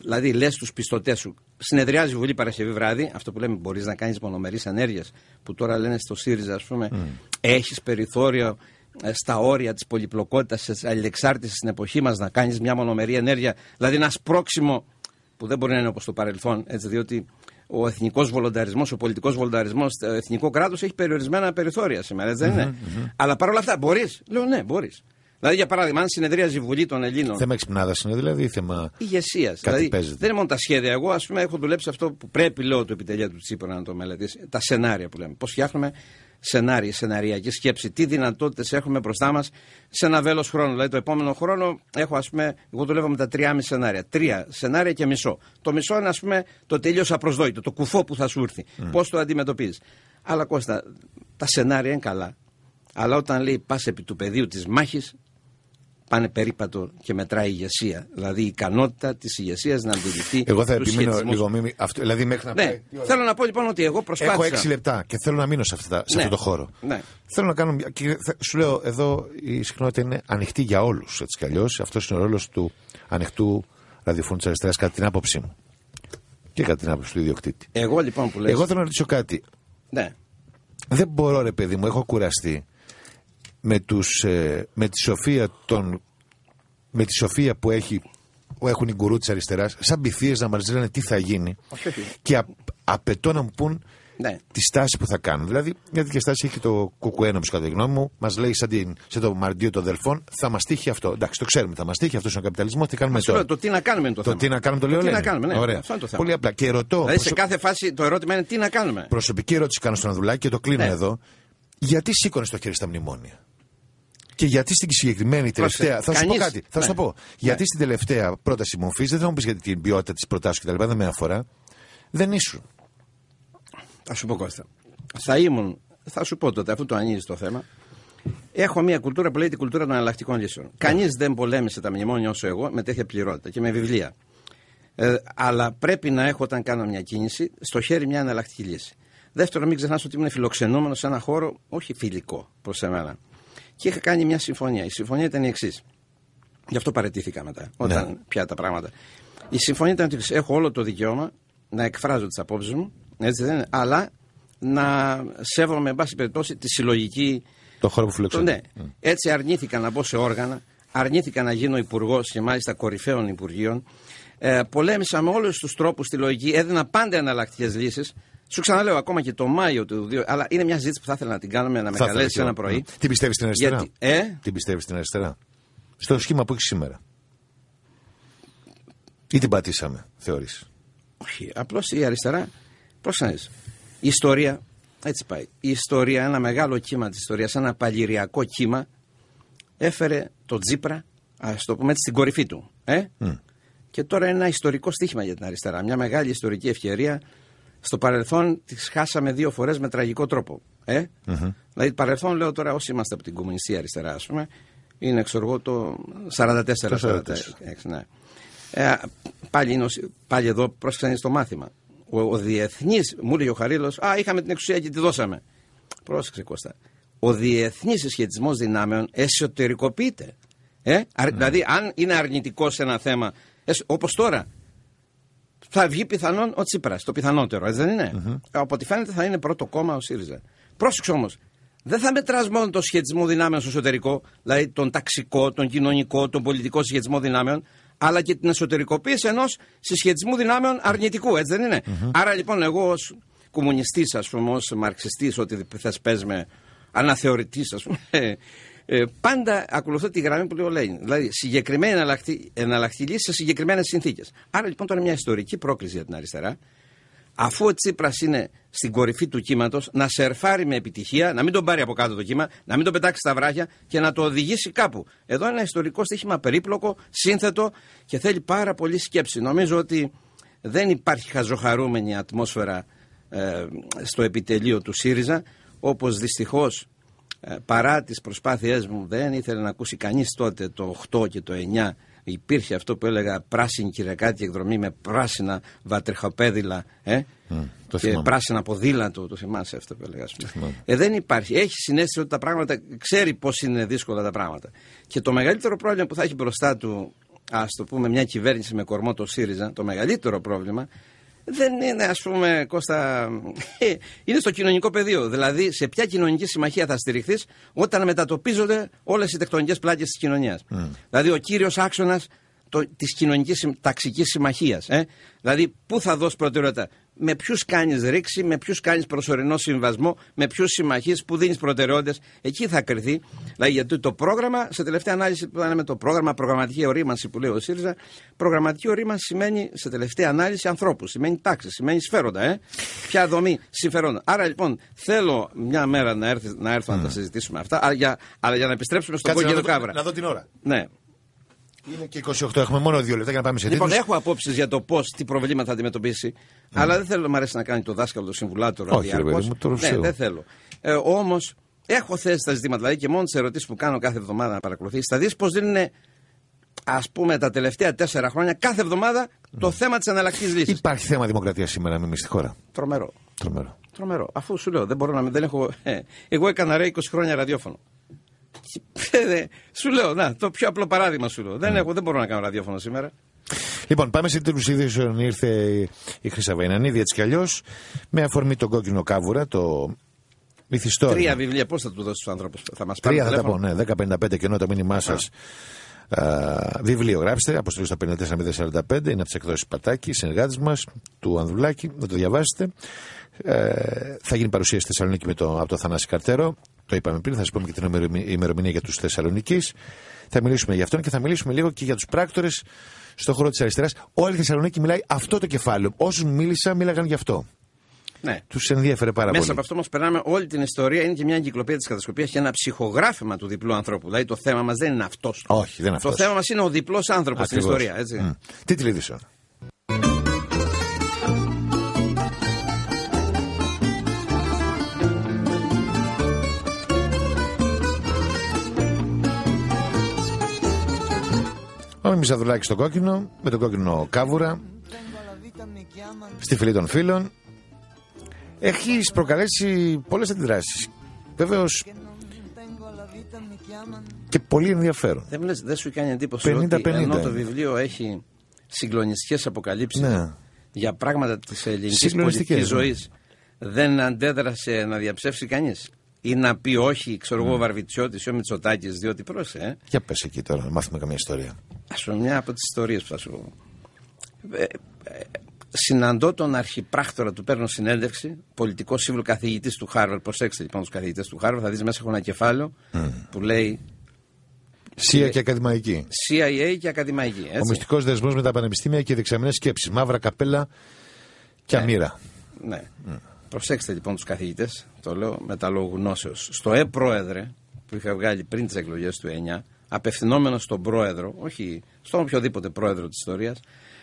δηλαδή λες στους πιστωτές σου, συνεδριάζει η Βουλή Παρασκευή βράδυ, αυτό που λέμε μπορείς να κάνεις μονομερείς ενέργειες, που τώρα λένε στο ΣΥΡΙΖΑ, ας πούμε, έχεις περιθώριο ε, στα όρια της πολυπλοκότητας, της αλληλεξάρτησης στην εποχή μας να κάνεις μια μονομερή ενέργεια, δηλαδή ένα σπρώξιμο που δεν μπορεί να είναι όπως το παρελθόν, έτσι, διότι ο εθνικός βολονταρισμός, ο πολιτικός βολονταρισμός, το εθνικό κράτος έχει περιορισμένα περιθώρια σήμερα, έτσι δεν ειναι Αλλά παρόλα αυτά, μπορείς. Λέω ναι, μπορείς. Δηλαδή, για παράδειγμα, αν συνεδρίαζε η Βουλή των Ελλήνων. Θέμα εξυπνάδα είναι δηλαδή ή θέμα. ηγεσίας. Δηλαδή, παίζεται. δεν είναι μόνο τα σχέδια. Εγώ, ας πούμε, έχω δουλέψει αυτό που πρέπει, λέω, το επιτελείο του Τσίπρα να το μελετήσει. Τα σενάρια που λέμε. Πώς φτιάχνουμε σενάρια, σεναριακή σκέψη. Τι δυνατότητες έχουμε μπροστά μας σε ένα βέλος χρόνο. Δηλαδή, το επόμενο χρόνο έχω, ας πούμε, εγώ δουλεύω με τα τριάμιση σενάρια. Τρία σενάρια και μισό. Το μισό είναι, ας πούμε, το τελείως απροσδόητο, το κουφό που θα σου έρθει. Πώς το αντιμετωπίζεις. Αλλά Κώστα, τα σενάρια είναι καλά. Αλλά όταν λέει πας επί του πεδίου της μάχης, πάνε περίπατο και μετράει η ηγεσία. Δηλαδή η ικανότητα της ηγεσίας να αντιληφθεί. Εγώ θα τους επιμείνω σχετισμούς. λίγο. Μη, αυτό, δηλαδή μέχρι να Ναι, πάει. Τι ώρα; θέλω να πω λοιπόν ότι εγώ προσπάθησα. Έχω έξι λεπτά και θέλω να μείνω σε, αυτά, σε Ναι. αυτό το χώρο. Ναι. Θέλω να κάνω. μια- Και θα- σου λέω εδώ η συχνότητα είναι ανοιχτή για όλους έτσι κι αλλιώς. Αυτός είναι ο ρόλος του ανοιχτού ραδιοφώνου της αριστεράς, κατά την άποψή μου. Και κατά την άποψη του ιδιοκτήτη. Εγώ λοιπόν που λες. Εγώ θέλω να ρωτήσω κάτι. Ναι. Δεν μπορώ, ρε παιδί μου, έχω κουραστεί με, τους, ε, με, τη, σοφία των, με τη σοφία που έχει που έχουν οι γκουρού της αριστεράς, σαν πυθίε να μας λένε τι θα γίνει. Όχι, όχι. Και α, απαιτώ να μου πούν Ναι. τη στάση που θα κάνουν. Δηλαδή, μια τέτοια στάση έχει το κουκουένο, κατά τη γνώμη μου. Μας λέει σαν, την, σαν το μαρντίο των δελφών, θα μας τύχει αυτό. Εντάξει, το ξέρουμε, θα μας τύχει αυτός ο καπιταλισμός. Τι κάνουμε Σου λέω, τώρα. το τι να κάνουμε είναι το, Το θέμα. τι να κάνουμε το λέω τι να λένε. κάνουμε, ναι. Ωραία. Αυτό είναι το θέμα. Πολύ απλά. Και ρωτώ. Δηλαδή σε προσω- κάθε φάση το ερώτημα είναι τι να κάνουμε. Προσωπική ερώτηση κάνω στον Ανδρουλάκη και το κλείνω Ναι. εδώ. Γιατί σήκωνες το χέρι στα μνημόνια; Και γιατί στην συγκεκριμένη τελευταία. Θα σου πω Κανείς. κάτι. Θα σου Ναι. το πω. Γιατί στην τελευταία πρόταση μορφής, δεν θα μου πεις γιατί την ποιότητα της προτάσεως κτλ. Δεν με αφορά. Δεν ήσουν. Θα σου πω Κώστα. Θα ήμουν, θα σου πω τότε, αφού το ανοίγει το θέμα. Έχω μια κουλτούρα που λέει την κουλτούρα των εναλλακτικών λύσεων. Κανείς δεν πολέμησε τα μνημόνια όσο εγώ με τέτοια πληρότητα και με βιβλία. Ε, αλλά πρέπει να έχω όταν κάνω μια κίνηση στο χέρι μια εναλλακτική λύση. Δεύτερον, μην ξεχνάς ότι ήμουν φιλοξενούμενος σε ένα χώρο όχι φιλικό προς εμένα. Και είχα κάνει μια συμφωνία. Η συμφωνία ήταν η εξής. Γι' αυτό παρετήθηκα μετά, όταν Ναι. πια τα πράγματα. Η συμφωνία ήταν ότι έχω όλο το δικαίωμα να εκφράζω τις απόψεις μου, έτσι δεν είναι, αλλά να σέβομαι, εν πάση περιπτώσει, τη συλλογική. Το χώρο που Το, φιλοξενεί. ναι. Έτσι αρνήθηκα να μπω σε όργανα, αρνήθηκα να γίνω υπουργός και μάλιστα κορυφαίων υπουργείων. Ε, πολέμησα με όλους τους τρόπους τη λογική, έδινα πάντα εναλλακτικές λύσεις. Σου ξαναλέω ακόμα και το Μάιο του 2000, αλλά είναι μια συζήτηση που θα ήθελα να την κάνουμε, να με Θα ήθελα καλέσει και εγώ. ένα πρωί. Τι πιστεύεις στην αριστερά; Γιατί, ε, Τι πιστεύεις στην αριστερά; Στο σχήμα που έχεις σήμερα. Ή την πατήσαμε, θεωρείς; Όχι, απλώς η αριστερά. Πρόσεχε. Η ιστορία, έτσι πάει. Η ιστορία, ένα μεγάλο κύμα της ιστορίας, ένα παλιριακό κύμα, έφερε το Τζίπρα, ας το πούμε έτσι, στην κορυφή του. Ε; Και τώρα είναι ένα ιστορικό στίχημα για την αριστερά. Μια μεγάλη ιστορική ευκαιρία. Στο παρελθόν τη χάσαμε δύο φορές με τραγικό τρόπο. Ε; Δηλαδή, παρελθόν λέω τώρα, όσοι είμαστε από την κομμουνιστή αριστερά, ας πούμε, είναι ξέρω εγώ το 44. Το 44. 46, ναι. Ε, πάλι, είναι, ως- πάλι εδώ πρόσεξαν στο μάθημα. Ο, ο διεθνής, μου λέει ο Χαρίλος, Α, είχαμε την εξουσία και τη δώσαμε. Πρόσεξε Κώστα. Ο διεθνής συσχετισμός δυνάμεων εσωτερικοποιείται. Ε; αρ- Δηλαδή, αν είναι αρνητικό σε ένα θέμα, όπως τώρα, θα βγει πιθανόν ο Τσίπρας. Το πιθανότερο, έτσι δεν ειναι Από ό,τι φαίνεται θα είναι πρώτο κόμμα ο ΣΥΡΙΖΑ. Πρόσεξε όμως. Δεν θα μετράς μόνο το σχετισμό δυνάμεων στο εσωτερικό, δηλαδή τον ταξικό, τον κοινωνικό, τον πολιτικό συσχετισμό δυνάμεων, αλλά και την εσωτερικοποίηση ενός συσχετισμού δυνάμεων αρνητικού, έτσι δεν ειναι Άρα λοιπόν, εγώ ως κομμουνιστής, ας πούμε, ως μαρξιστής, ό,τι θες πες με αναθεωρητής, ας πούμε, ε, πάντα ακολουθώ τη γραμμή που λέει ο Λέιν. Δηλαδή, συγκεκριμένη εναλλακτή, εναλλακτική λύση σε συγκεκριμένες συνθήκες. Άρα λοιπόν τώρα μια ιστορική πρόκληση για την αριστερά, αφού ο Τσίπρας είναι στην κορυφή του κύματος, να σερφάρει με επιτυχία, να μην τον πάρει από κάτω το κύμα, να μην τον πετάξει στα βράχια και να το οδηγήσει κάπου. Εδώ είναι ένα ιστορικό στοίχημα περίπλοκο, σύνθετο και θέλει πάρα πολύ σκέψη. Νομίζω ότι δεν υπάρχει χαζοχαρούμενη ατμόσφαιρα ε, στο επιτελείο του ΣΥΡΙΖΑ, όπως δυστυχώς ε, παρά τις προσπάθειές μου δεν ήθελε να ακούσει κανείς τότε το 8 και το 9 υπήρχε αυτό που έλεγα πράσινη κυριακάτη εκδρομή με πράσινα βατριχοπέδιλα ε; το και θυμάμαι. πράσινα ποδήλατο το θυμάσαι αυτό που έλεγα ας πούμε. θυμάμαι. ε, δεν υπάρχει, έχει συνέστηση ότι τα πράγματα ξέρει πως είναι δύσκολα τα πράγματα και το μεγαλύτερο πρόβλημα που θα έχει μπροστά του ας το πούμε μια κυβέρνηση με κορμό το ΣΥΡΙΖΑ το μεγαλύτερο πρόβλημα δεν είναι ας πούμε Κώστα ε, (laughs) είναι στο κοινωνικό πεδίο. Δηλαδή σε ποια κοινωνική συμμαχία θα στηριχθείς όταν μετατοπίζονται όλες οι τεκτονικές πλάκες της κοινωνίας. Δηλαδή ο κύριος άξονας το, της κοινωνικής συμ- ταξικής συμμαχίας ε; δηλαδή πού θα δώσει προτεραιότητα; Με ποιους κάνεις ρήξη, με ποιους κάνεις προσωρινό συμβασμό, με ποιους συμμαχίε που δίνεις προτεραιότητες. Εκεί θα κρυθεί. Δηλαδή, γιατί το πρόγραμμα, σε τελευταία ανάλυση που λέμε το πρόγραμμα, προγραμματική ορίμανση που λέει ο ΣΥΡΙΖΑ, προγραμματική ορίμανση σημαίνει σε τελευταία ανάλυση ανθρώπους, σημαίνει τάξη, σημαίνει σφαίροντα. Ε; Ποια δομή συμφερόντα. Άρα λοιπόν θέλω μια μέρα να, έρθει, να έρθω να τα συζητήσουμε αυτά, αλλά για, αλλά για να επιστρέψουμε στον Κάτσε να κόκκινο δω, κάβρα. να δω την ώρα. Ναι. Είναι και 28, έχουμε μόνο δύο λεπτά για να πάμε σε Λοιπόν, τίτλους. έχω απόψεις για το πώς, τι προβλήματα θα αντιμετωπίσει. Αλλά δεν θέλω να μου αρέσει να κάνει το δάσκαλο, το συμβουλάτορο. Όχι, ρε διαρκώς. παιδί μου, το Ναι, ρουσέω. δεν θέλω. Ε, Όμως, έχω θέσει τα ζητήματα. Δηλαδή και μόνο τις ερωτήσεις που κάνω κάθε εβδομάδα να παρακολουθείς, θα δεις πώς δίνουν, ας πούμε, τα τελευταία τέσσερα χρόνια, κάθε εβδομάδα το θέμα της εναλλακτικής λύσης. Υπάρχει θέμα δημοκρατίας σήμερα με στη χώρα. Τρομερό. Τρομερό. Τρομερό. Αφού σου λέω, δεν μπορώ να μην. Δεν έχω, ε, εγώ έκανα ρε 20 χρόνια ραδιόφωνο. Και, ε, σου λέω, να, το πιο απλό παράδειγμα σου λέω. Δεν, έχω, δεν μπορώ να κάνω ραδιόφωνο σήμερα. Λοιπόν, πάμε σε τίτλου ειδήσεων. Ήρθε η Χρυσαβαϊνανίδη έτσι κι αλλιώς. Με αφορμή τον κόκκινο κάβουρα, το μυθιστόρημα. Τρία βιβλία, πώς θα του δώσεις στους άνθρωπου. Θα μας Τρία θα τα πω, ναι. 1055 και ενώ το μήνυμά σας. βιβλίο γράψτε, αποστολή στα 54045, είναι από τις εκδόσεις Πατάκης, συνεργάτης μας, του Ανδουλάκη, να το διαβάσετε. Ε, θα γίνει παρουσίαση στη Θεσσαλονίκη με το, από το Θανάση Καρτέρο. Το είπαμε πριν, θα σας πούμε και την ημερομηνία για τους Θεσσαλονίκης. Θα μιλήσουμε για αυτόν και θα μιλήσουμε λίγο και για τους πράκτορες στον χώρο της αριστεράς. Όλη η Θεσσαλονίκη μιλάει αυτό το κεφάλαιο. Όσους μίλησα, μίλαγαν γι' αυτό. Ναι. Τους ενδιαφέρε πάρα Μέσα πολύ. από αυτό όμως περνάμε όλη την ιστορία. Είναι και μια εγκυκλοπαίδεια της κατασκοπίας και ένα ψυχογράφημα του διπλού ανθρώπου. Δηλαδή το θέμα μας δεν είναι αυτός. Όχι, δεν είναι Το αυτός. θέμα μας είναι ο διπλός άνθρωπος στην ιστορία. Έτσι. Mm. Τίτλοι ειδήσεων. Ο Μισαδουλάκη στο κόκκινο, με τον κόκκινο κάβουρα, στη φυλή των φίλων. Έχεις προκαλέσει πολλές αντιδράσεις. Βεβαίως και πολύ ενδιαφέρον. Δεν, λες, δεν σου κάνει εντύπωση 50-50 ότι ενώ το είναι. βιβλίο έχει συγκλονιστικές αποκαλύψεις Ναι. για πράγματα της ελληνικής Συγκλονιστικές, πολιτικής ναι. ζωής, δεν αντέδρασε να διαψεύσει κανείς; Ή να πει όχι, ξέρω Ναι. εγώ, ο Βαρβιτσιώτης ή ο Μητσοτάκης, διότι πρόσεχε. Ε. Για πες εκεί τώρα, να μάθουμε καμία ιστορία. Α πούμε, μια από τις ιστορίες που θα σου πω. Ε, ε, συναντώ τον αρχιπράκτορα του, παίρνω συνέντευξη, πολιτικό σύμβουλο καθηγητής του Χάρβαρντ. Προσέξτε λοιπόν τους καθηγητές του Χάρβαρντ, θα δεις μέσα έχω ένα κεφάλαιο που λέει Σία και ακαδημαϊκή. CIA και ακαδημαϊκή. Ο Έτσι. μυστικός δεσμός με τα πανεπιστήμια και δεξαμενές σκέψεις. Μαύρα καπέλα και αμύρα. Ναι. Προσέξτε λοιπόν τους καθηγητές, το λέω με τα λόγου γνώσεως. Στο ΕΠ πρόεδρε που είχα βγάλει πριν τις εκλογές του 9, απευθυνόμενο στον πρόεδρο, όχι στον οποιοδήποτε πρόεδρο της ιστορίας,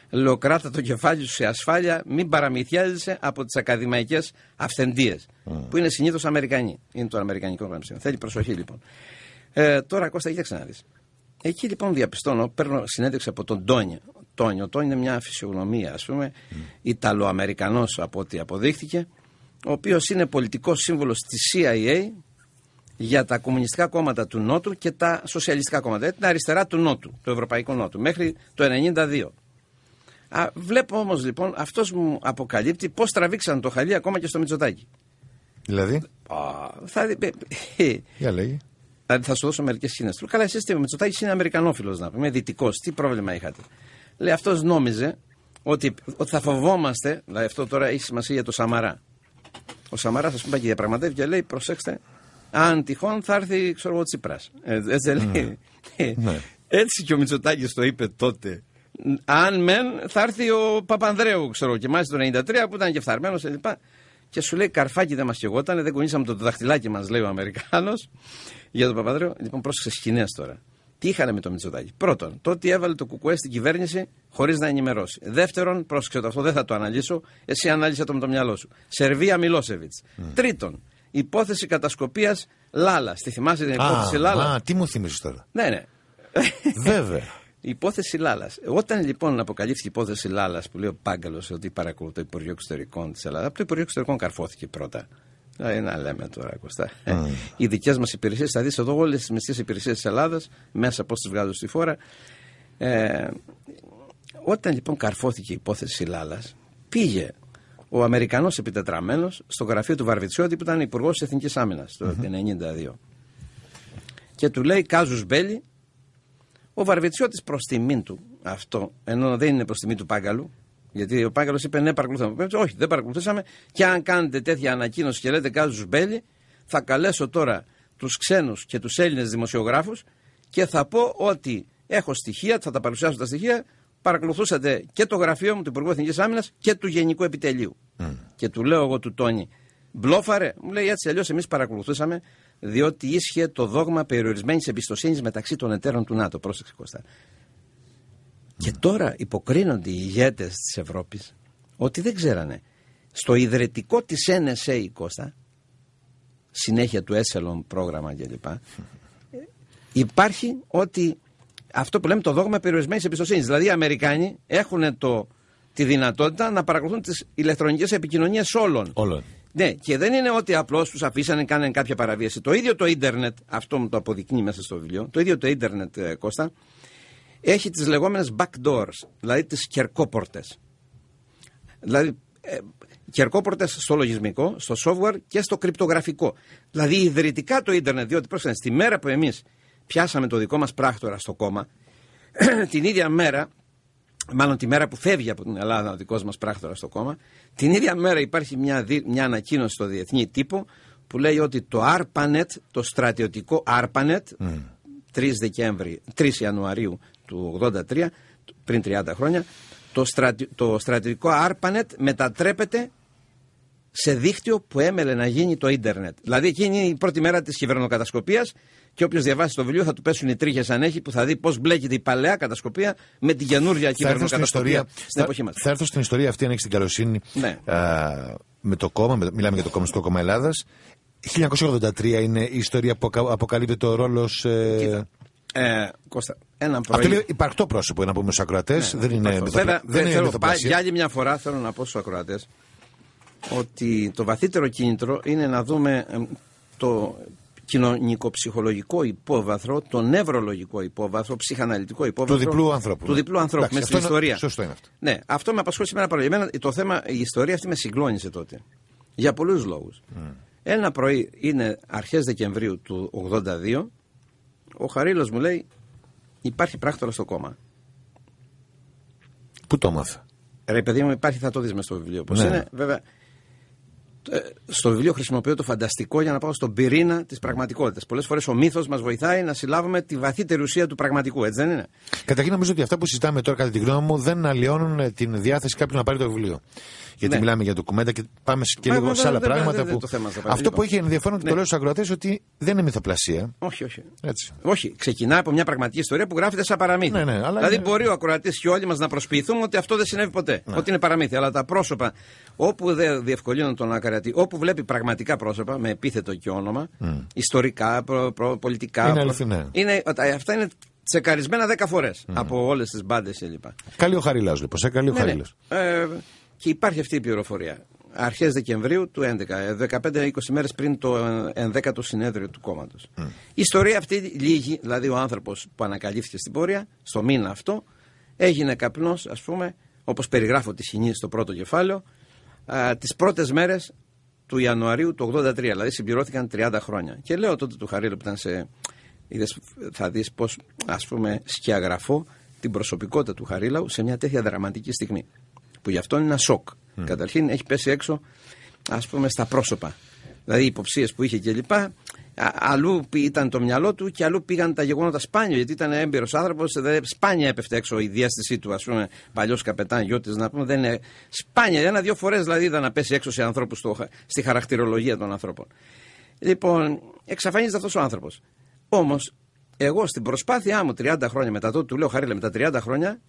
λέω κράτα το κεφάλι σου σε ασφάλεια, μην παραμυθιάζεσαι από τις ακαδημαϊκές αυθεντίες. Που είναι συνήθως Αμερικανοί. Είναι το Αμερικανικό Πανεπιστήμιο. Θέλει προσοχή λοιπόν. Ε, τώρα Κώστα, κοίταξε να δεις. Εκεί λοιπόν διαπιστώνω, παίρνω συνέντευξη από τον Τόνιο. Τόνιο, ο Τόνιο είναι μια φυσιογνωμία, ας πούμε, Ιταλοαμερικανός από ό,τι αποδείχτηκε, ο οποίος είναι πολιτικός σύμβολος στη CIA για τα κομμουνιστικά κόμματα του Νότου και τα σοσιαλιστικά κόμματα. Ε, Την αριστερά του Νότου, του Ευρωπαϊκού Νότου, μέχρι το 1992. Α, βλέπω όμως λοιπόν, αυτός μου αποκαλύπτει πώς τραβήξαν το χαλί ακόμα και στο Μητσοτάκι. Δηλαδή, Α, θα, δει- ε, για λέγει. Δηλαδή θα σου δώσω μερικές σκηνέ. Του καλά, εσείς ο Μητσοτάκης είναι Αμερικανόφιλος να πούμε, δυτικός. Τι πρόβλημα είχατε. Λέει αυτός νόμιζε ότι, ότι θα φοβόμαστε, δηλαδή αυτό τώρα έχει σημασία για το Σαμαρά. Ο Σαμαράς, ας πούμε, και διαπραγματεύει και λέει: Προσέξτε, αν τυχόν θα έρθει, ξέρω εγώ, ο Τσίπρας. Ε, έτσι δεν λέει. Ε, Ναι. Έτσι και ο Μητσοτάκης το είπε τότε. Αν μεν θα έρθει ο Παπανδρέου, ξέρω εγώ, και μάλιστα το 93 που ήταν και φθαρμένος κλπ. Και σου λέει καρφάκι δεν μας κεγόταν, δεν κουνήσαμε το δαχτυλάκι μας, λέει ο Αμερικάνος, για τον Παπανδρέου. Λοιπόν, πρόσεξε σκηνέ τώρα. Τι είχαν με το Μητσοτάκη; Πρώτον, το ότι έβαλε το Κουκουέ στην κυβέρνηση χωρίς να ενημερώσει. Δεύτερον, πρόσεξε το αυτό, δεν θα το αναλύσω. Εσύ ανάλυσε το με το μυαλό σου. Σερβία Μιλόσεβιτς. Τρίτον, υπόθεση κατασκοπίας Λάλα. Τη θυμάσαι την υπόθεση Α, Λάλα; α, τι μου θυμίζεις τώρα; Ναι, ναι. Βέβαια. Η (laughs) υπόθεση Λάλας. Όταν λοιπόν αποκαλύφθηκε η υπόθεση Λάλας που λέει ο Πάγκαλος ότι παρακολουθεί το Υπουργείο Εξωτερικών της Ελλάδας, από το Υπουργείο Εξωτερικών καρφώθηκε πρώτα. Δηλαδή, να λέμε τώρα, Κωστά. Οι δικές μας υπηρεσίες, θα δεις εδώ όλες τις μυστικές υπηρεσίες της Ελλάδας, μέσα πώ τι βγάζω στη φόρα. Ε, όταν λοιπόν καρφώθηκε η υπόθεση Λάλας, πήγε ο Αμερικανός επιτετραμένος στο γραφείο του Βαρβιτσιώτη που ήταν υπουργός τη Εθνικής Άμυνας το 1992. Και του λέει Κάζους Μπέλη, ο Βαρβιτσιώτης προς τιμήν του αυτό, ενώ δεν είναι προς τιμή του Πάγκαλου, γιατί ο Πάγκαλος είπε ναι, παρακολουθούμε. Όχι, δεν παρακολουθήσαμε. Και αν κάνετε τέτοια ανακοίνωση και λέτε Κάζους Μπέλη, θα καλέσω τώρα τους ξένους και τους Έλληνες δημοσιογράφους και θα πω ότι έχω στοιχεία, θα τα παρουσιάσω τα στοιχεία. Παρακολουθούσατε και το γραφείο μου του Υπουργού Εθνικής Άμυνας και του Γενικού Επιτελείου. Και του λέω εγώ του Τόνι, μπλόφαρε, μου λέει έτσι αλλιώς εμείς παρακολουθούσαμε, διότι ίσχυε το δόγμα περιορισμένης εμπιστοσύνης μεταξύ των εταίρων του ΝΑΤΟ. Πρόσεξε Κώστα. Και τώρα υποκρίνονται οι ηγέτες της Ευρώπης ότι δεν ξέρανε. Στο ιδρυτικό της NSA, Κώστα, συνέχεια του Echelon πρόγραμμα κλπ. (laughs) Υπάρχει ότι αυτό που λέμε το δόγμα περιορισμένης εμπιστοσύνης. Δηλαδή οι Αμερικάνοι έχουν το, τη δυνατότητα να παρακολουθούν τις ηλεκτρονικές επικοινωνίες όλων. Όλων. Ναι, και δεν είναι ότι απλώς τους αφήσανε, κάνανε κάποια παραβίαση. Το ίδιο το ίντερνετ, αυτό μου το αποδεικνύει μέσα στο βιβλίο, το ίδιο το ίντερνετ, ε, Κώστα, έχει τις λεγόμενες backdoors, δηλαδή τις κερκόπορτες. Δηλαδή ε, κερκόπορτες στο λογισμικό, στο software και στο κρυπτογραφικό. Δηλαδή ιδρυτικά το ίντερνετ, διότι πρόσεχε, στη μέρα που εμείς πιάσαμε το δικό μας πράκτορα στο κόμμα, (clears throat) την ίδια μέρα, μάλλον τη μέρα που φεύγει από την Ελλάδα ο δικός μας πράκτορα στο κόμμα, την ίδια μέρα υπάρχει μια, δι- μια ανακοίνωση στο διεθνή τύπο που λέει ότι το ARPANET, το στρατιωτικό ARPANET, 3, Δεκέμβρη, 3 Ιανουαρίου του 83, πριν 30 χρόνια, το, στρατι, το στρατιωτικό ARPANET μετατρέπεται σε δίκτυο που έμελε να γίνει το ίντερνετ. Δηλαδή εκείνη είναι η πρώτη μέρα της κυβερνοκατασκοπία και όποιος διαβάσει το βιβλίο θα του πέσουν οι τρίχες αν έχει που θα δει πώς μπλέκεται η παλαιά κατασκοπία με τη καινούρια Θα έρθω στην ιστορία, κυβερνοκατασκοπία στην θα, εποχή μας. θα έρθω στην ιστορία αυτή, αν έχεις την καλοσύνη. Ναι. Α, με το κόμμα, με, μιλάμε για το Κομμουνιστικό Κόμμα Ελλάδας. 1983 είναι η ιστορία που ακα- αποκαλύπτει το ρόλο. Ε, Κοίτα. Ε, Κώστα, ένα πρωί. αυτό λέει υπαρκτό πρόσωπο να πούμε στους ακροατές. δεν είναι, Βέβαια, μυθοπλα... δεν είναι θέλω, μυθοπλασία. για άλλη μια φορά θέλω να πω στους ακροατές ότι το βαθύτερο κίνητρο είναι να δούμε εμ, το κοινωνικο-ψυχολογικό υπόβαθρο, το νευρολογικό υπόβαθρο, ψυχαναλυτικό υπόβαθρο. διπλού ανθρώπου. Του διπλού ανθρώπου, Εντάξει, μέσα στην αυτό είναι- ιστορία. σωστό είναι αυτό. Ναι, αυτό με απασχόλησε εμένα πάρα πολύ. Εμένα το θέμα, η ιστορία αυτή με συγκλώνησε τότε. Για πολλούς λόγους. Ένα πρωί είναι αρχές Δεκεμβρίου του 82, ο Χαρίλος μου λέει υπάρχει πράκτορα στο κόμμα. Πού το έμαθα. Ρε παιδί μου, υπάρχει, θα το δεις μες στο βιβλίο. Πώς Ναι. είναι, βέβαια. Ε, Στο βιβλίο χρησιμοποιώ το φανταστικό για να πάω στον πυρήνα της πραγματικότητας. Πολλές φορές ο μύθος μας βοηθάει να συλλάβουμε τη βαθύτερη ουσία του πραγματικού, έτσι δεν είναι; Καταρχήν νομίζω ότι αυτά που συζητάμε τώρα, κατά τη γνώμη μου, δεν αλλοιώνουν ε, την διάθεση κάποιου να πάρει το βιβλίο. Γιατί Ναι. μιλάμε για ντοκουμέντα και πάμε σε- και Μα, λίγο μα, σε άλλα δεν- δεν- πράγματα. δεν- που... το θέμα θα πάει. Αυτό Λοιπόν. που έχει ενδιαφέρον και Ναι. το λέω στους ακροατές ότι δεν είναι μυθοπλασία. Όχι, όχι. Έτσι. Όχι, ξεκινά από μια πραγματική ιστορία που γράφεται σαν παραμύθι. Ναι, ναι, αλλά δηλαδή, είναι- μπορεί ο ακροατής και όλοι μας να προσποιηθούμε ότι αυτό δεν συνέβη ποτέ. Ναι. Ότι είναι παραμύθι. Αλλά τα πρόσωπα, όπου δεν διευκολύνουν τον ακροατή, όπου βλέπει πραγματικά πρόσωπα με επίθετο και όνομα, ιστορικά, προ- προ- πολιτικά. Είναι προ- αληθινά. είναι, αυτά είναι τσεκαρισμένα δέκα φορές από όλες τις μπάντες κλπ. Καλή ο Χαρίλα, λοιπόν. Σε καλή ο Ναι, ναι. Χαρίλα. Ε, και υπάρχει αυτή η πληροφορία. Αρχές Δεκεμβρίου του 11, ε, 15-20 μέρες πριν το 11ο συνέδριο του κόμματος. Η ιστορία αυτή λίγη, δηλαδή ο άνθρωπος που ανακαλύφθηκε στην πορεία, στο μήνα αυτό, έγινε καπνός, ας πούμε, όπως περιγράφω τη σκηνή στο πρώτο κεφάλαιο, α, τις πρώτες μέρες του Ιανουαρίου του 83, δηλαδή συμπληρώθηκαν 30 χρόνια. Και λέω τότε του Χαρίλου που ήταν σε... Είδες, θα δεις πώς, ας πούμε, σκιαγραφώ την προσωπικότητα του Χαρίλαου σε μια τέτοια δραματική στιγμή. Που γι' αυτό είναι ένα σοκ. Καταρχήν έχει πέσει έξω, ας πούμε, στα πρόσωπα. Δηλαδή οι υποψίες που είχε κλπ. Α- Αλλού πη- ήταν το μυαλό του και αλλού πήγαν τα γεγονότα σπάνιο, γιατί ήταν έμπειρος άνθρωπος. Σπάνια έπεφτε έξω η διάστησή του, ας πούμε, παλιός καπετάν γιώτης, να πούμε. Δεν είναι... Σπάνια, ένα-δύο φορές δηλαδή είδα να πέσει έξω σε ανθρώπους στη χαρακτηρολογία των ανθρώπων. Λοιπόν, εξαφανίζεται αυτός ο άνθρωπος. Όμως, εγώ στην προσπάθειά μου 30 χρόνια μετά τότε, του λέω Χαρίλα, με τα 30 χρόνια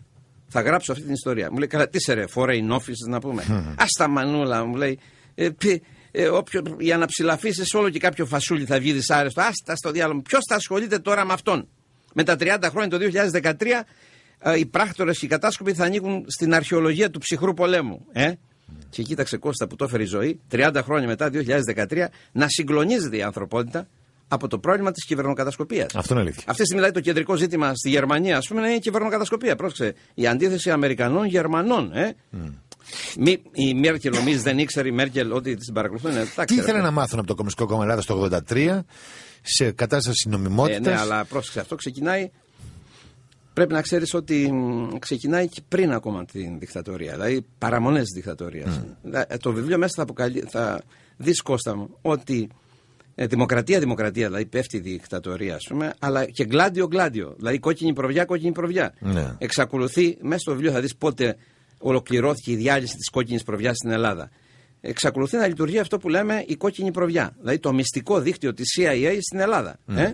θα γράψω αυτή την ιστορία. Μου λέει, καλά, τι σε ρε, foreign office να πούμε. Α τα μανούλα, μου λέει. Ε, πι- ε, όποιο, για να ψηλαφίσει όλο και κάποιο φασούλι θα βγει δυσάρεστο. Άστα στο διάλογο. Ποιος θα ασχολείται τώρα με αυτόν; Με τα 30 χρόνια το 2013 ε, οι πράκτορες και οι κατάσκοποι θα ανοίγουν στην αρχαιολογία του ψυχρού πολέμου. Ε; Και κοίταξε Κώστα που το έφερε η ζωή, 30 χρόνια μετά, 2013, να συγκλονίζεται η ανθρωπότητα από το πρόβλημα της κυβερνοκατασκοπίας. Αυτό είναι αλήθεια. Αυτή τη στιγμή δηλαδή, το κεντρικό ζήτημα στη Γερμανία, ας πούμε, είναι η κυβερνοκατασκοπία. Πρόσεξε. Η αντίθεση Αμερικανών-Γερμανών. Ε; Μη, η Μέρκελ νομίζει δεν ήξερε η Μέρκελ ότι την παρακολουθούν. Ε, τα Τι ξέρε. ήθελε να μάθουν από το Κομμουνιστικό Κόμμα Ελλάδα το 1983 σε κατάσταση Ε, νομιμότητα. ναι, αλλά πρόσεξε, αυτό ξεκινάει. Πρέπει να ξέρεις ότι μ, ξεκινάει και πριν ακόμα την δικτατορία. Δηλαδή παραμονές της δικτατορίας. Το βιβλίο μέσα θα, αποκαλύ... θα δεις Κώστα μου ότι ε, δημοκρατία, δημοκρατία, δηλαδή πέφτει η δικτατορία, ας πούμε, αλλά και γκλάντιο, γκλάντιο. Δηλαδή κόκκινη προβιά, κόκκινη προβιά. Ναι. Εξακολουθεί, μέσα στο βιβλίο θα δεις πότε ολοκληρώθηκε η διάλυση της κόκκινης προβιάς στην Ελλάδα. Εξακολουθεί να λειτουργεί αυτό που λέμε η κόκκινη προβιά. Δηλαδή το μυστικό δίκτυο της CIA στην Ελλάδα. Ε;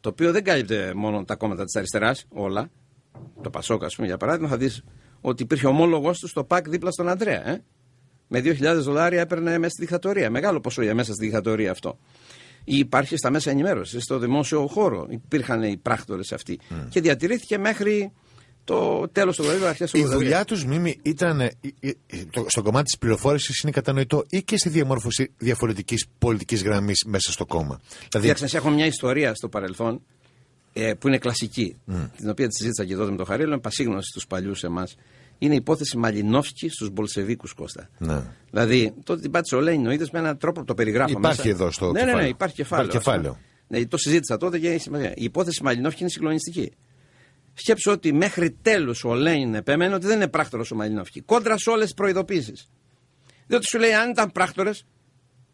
Το οποίο δεν κάλυπτε μόνο τα κόμματα της αριστεράς, όλα. Το Πασόκα, ας πούμε, για παράδειγμα, θα δεις ότι υπήρχε ομόλογος του στο ΠΑΚ δίπλα στον Αντρέα. Ε; Με 2.000 δολάρια έπαιρνε μέσα στη δικτατορία. Μεγάλο ποσό για μέσα στη δικτατορία αυτό. Ή υπάρχει στα μέσα ενημέρωσης, στο δημόσιο χώρο. Υπήρχαν οι πράκτορες αυτοί. Και διατηρήθηκε μέχρι το τέλος του 1980, αρχές του Η 1980. δουλειά τους, Μίμη, ήταν ε, ε, ε, το- στο κομμάτι της πληροφόρησης είναι κατανοητό ή και στη διαμόρφωση διαφορετικής πολιτικής γραμμής μέσα στο κόμμα. Δηλαδή, Κοίταξε, έχω μια ιστορία στο παρελθόν ε, που είναι κλασική, την οποία τη συζήτησα και τότε με τον Χαρίλο, είναι πασίγνωση στους παλιούς εμάς. Είναι η υπόθεση Μαλινόφσκι στους Μπολσεβίκους Κώστα. Ναι. Δηλαδή, τότε την πάτησε ο Λένιν ο ίδιο με έναν τρόπο που το περιγράφω. Υπάρχει μέσα. εδώ στο ναι, κεφάλαιο. Ναι, ναι, υπάρχει κεφάλαιο. Υπάρχει κεφάλαιο. Ναι, το συζήτησα τότε και έχει σημασία. Η υπόθεση Μαλινόφσκι είναι συγκλονιστική. Σκέψω ότι μέχρι τέλους ο Λένιν επέμενε ότι δεν είναι πράκτορος ο Μαλινόφσκι. Κόντρα σε όλες τις προειδοποίησεις. Διότι σου λέει, αν ήταν πράκτορες,